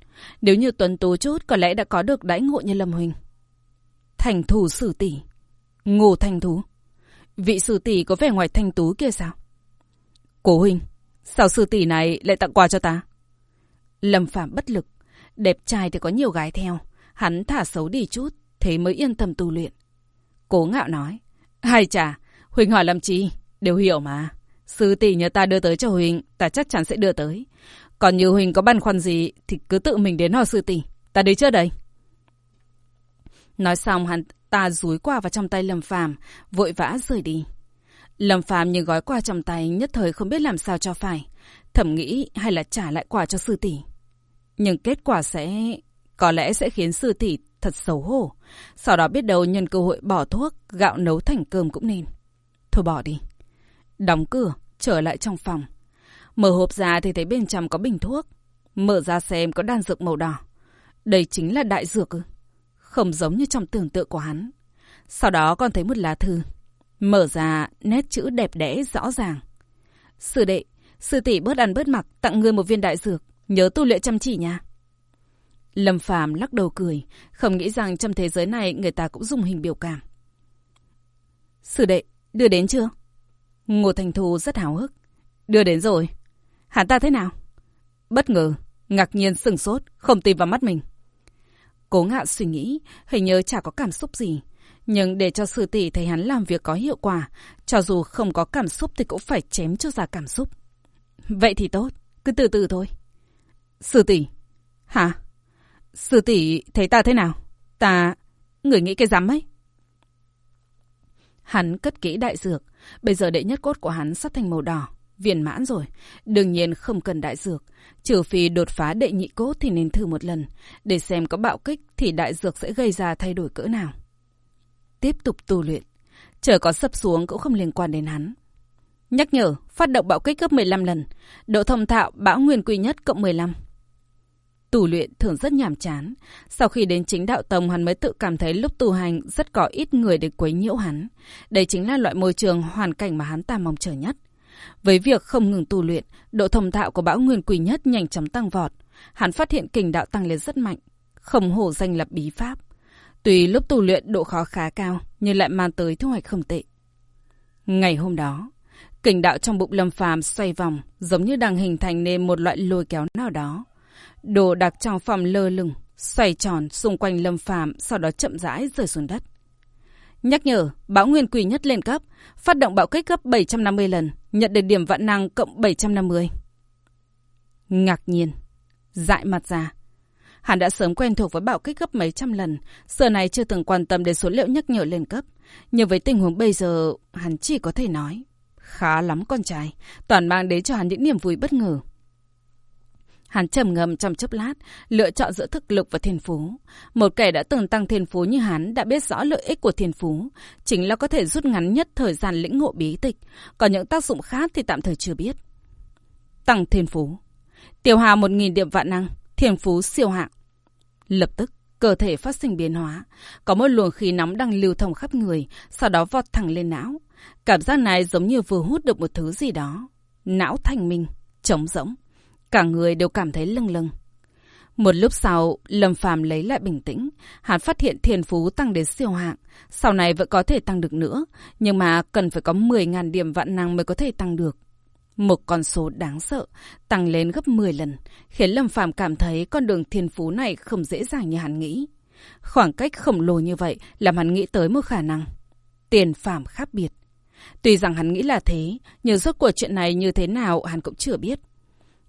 Nếu như tuấn tú chút có lẽ đã có được đãi ngộ như Lâm Huynh. Thành thủ sử tỷ. Ngô Thành thú. Vị sử tỷ có vẻ ngoài thanh tú kia sao? Cố huynh, sao sư tỷ này lại tặng quà cho ta? Lâm Phạm bất lực. Đẹp trai thì có nhiều gái theo. Hắn thả xấu đi chút, thế mới yên tâm tu luyện. Cố ngạo nói. Hai chà, Huynh hỏi làm chi? Đều hiểu mà. Sư tỷ nhờ ta đưa tới cho huỳnh, ta chắc chắn sẽ đưa tới. Còn như huỳnh có băn khoăn gì thì cứ tự mình đến hỏi sư tỷ. Ta đi trước đây. Nói xong hắn ta rúi quà vào trong tay Lâm Phàm, vội vã rời đi. Lâm Phàm nhìn gói quà trong tay nhất thời không biết làm sao cho phải. thẩm nghĩ hay là trả lại quà cho sư tỷ. Nhưng kết quả sẽ... Có lẽ sẽ khiến sư tỷ thật xấu hổ. Sau đó biết đâu nhân cơ hội bỏ thuốc, gạo nấu thành cơm cũng nên. Thôi bỏ đi. Đóng cửa, trở lại trong phòng. Mở hộp ra thì thấy bên trong có bình thuốc. Mở ra xem có đan dược màu đỏ. Đây chính là đại dược ư? Không giống như trong tưởng tượng của hắn. Sau đó còn thấy một lá thư. Mở ra, nét chữ đẹp đẽ rõ ràng. Sư đệ, sư tỷ bớt ăn bớt mặc, tặng người một viên đại dược. Nhớ tu luyện chăm chỉ nha. Lâm Phàm lắc đầu cười, không nghĩ rằng trong thế giới này người ta cũng dùng hình biểu cảm. Sư đệ, đưa đến chưa? Ngô Thành Thu rất hào hức. Đưa đến rồi. Hắn ta thế nào? Bất ngờ, ngạc nhiên sừng sốt, không tin vào mắt mình. Cố ngạo suy nghĩ, hình như chả có cảm xúc gì. Nhưng để cho sư tỷ thấy hắn làm việc có hiệu quả, cho dù không có cảm xúc thì cũng phải chém cho ra cảm xúc. Vậy thì tốt, cứ từ từ thôi. Sư tỷ, hả? Sư tỷ thấy ta thế nào? Ta... Người nghĩ cái dám ấy. Hắn cất kỹ đại dược. Bây giờ đệ nhất cốt của hắn sắp thành màu đỏ. viên mãn rồi. Đương nhiên không cần đại dược. Trừ phi đột phá đệ nhị cốt thì nên thử một lần. Để xem có bạo kích thì đại dược sẽ gây ra thay đổi cỡ nào. Tiếp tục tu luyện. Chờ có sập xuống cũng không liên quan đến hắn. Nhắc nhở, phát động bạo kích gấp 15 lần. Độ thông thạo bão nguyên quy nhất cộng 15. Tù luyện thường rất nhàm chán. Sau khi đến chính đạo tông hắn mới tự cảm thấy lúc tu hành rất có ít người để quấy nhiễu hắn. Đây chính là loại môi trường hoàn cảnh mà hắn ta mong chờ nhất. Với việc không ngừng tu luyện, độ thông thạo của bão nguyên quỷ nhất nhanh chóng tăng vọt. Hắn phát hiện kình đạo tăng lên rất mạnh, không hổ danh lập bí pháp. tùy lúc tu luyện độ khó khá cao, nhưng lại mang tới thu hoạch không tệ. Ngày hôm đó, kình đạo trong bụng lâm phàm xoay vòng, giống như đang hình thành nên một loại lôi kéo nào đó. Đồ đặc trong phòng lơ lửng, xoay tròn xung quanh lâm phàm, sau đó chậm rãi rơi xuống đất. Nhắc nhở, bão nguyên quỷ nhất lên cấp, phát động bạo kích cấp 750 lần, nhận được điểm vạn năng cộng 750. Ngạc nhiên, dại mặt ra. Hắn đã sớm quen thuộc với bạo kích gấp mấy trăm lần, giờ này chưa từng quan tâm đến số liệu nhắc nhở lên cấp. Nhưng với tình huống bây giờ, hắn chỉ có thể nói. Khá lắm con trai, toàn mang đến cho hắn những niềm vui bất ngờ. Hắn trầm ngâm trong chốc lát, lựa chọn giữa thực lực và thiên phú. Một kẻ đã từng tăng thiên phú như hắn đã biết rõ lợi ích của thiên phú, chính là có thể rút ngắn nhất thời gian lĩnh ngộ bí tịch, còn những tác dụng khác thì tạm thời chưa biết. Tăng thiên phú. Tiêu hào 1.000 điểm vạn năng, thiên phú siêu hạng. Lập tức, cơ thể phát sinh biến hóa, có một luồng khí nóng đang lưu thông khắp người, sau đó vọt thẳng lên não. Cảm giác này giống như vừa hút được một thứ gì đó. Não thanh minh, trống rỗng. Cả người đều cảm thấy lâng lâng. Một lúc sau, Lâm Phàm lấy lại bình tĩnh. Hắn phát hiện thiên phú tăng đến siêu hạng. Sau này vẫn có thể tăng được nữa. Nhưng mà cần phải có 10.000 điểm vạn năng mới có thể tăng được. Một con số đáng sợ, tăng lên gấp 10 lần, khiến Lâm Phàm cảm thấy con đường thiên phú này không dễ dàng như hắn nghĩ. Khoảng cách khổng lồ như vậy làm hắn nghĩ tới một khả năng. Tiền phàm khác biệt. Tuy rằng hắn nghĩ là thế, nhưng rốt cuộc chuyện này như thế nào hắn cũng chưa biết.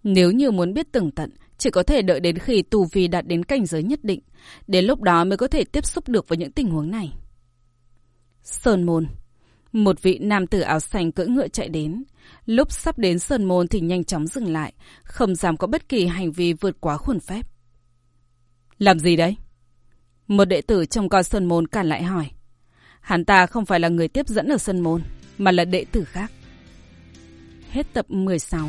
Nếu như muốn biết tường tận, chỉ có thể đợi đến khi tù vi đạt đến cảnh giới nhất định. Đến lúc đó mới có thể tiếp xúc được với những tình huống này. Sơn Môn Một vị nam tử áo xanh cưỡi ngựa chạy đến. Lúc sắp đến Sơn Môn thì nhanh chóng dừng lại, không dám có bất kỳ hành vi vượt quá khuôn phép. Làm gì đấy? Một đệ tử trong coi Sơn Môn cản lại hỏi. Hắn ta không phải là người tiếp dẫn ở Sơn Môn, mà là đệ tử khác. Hết tập 16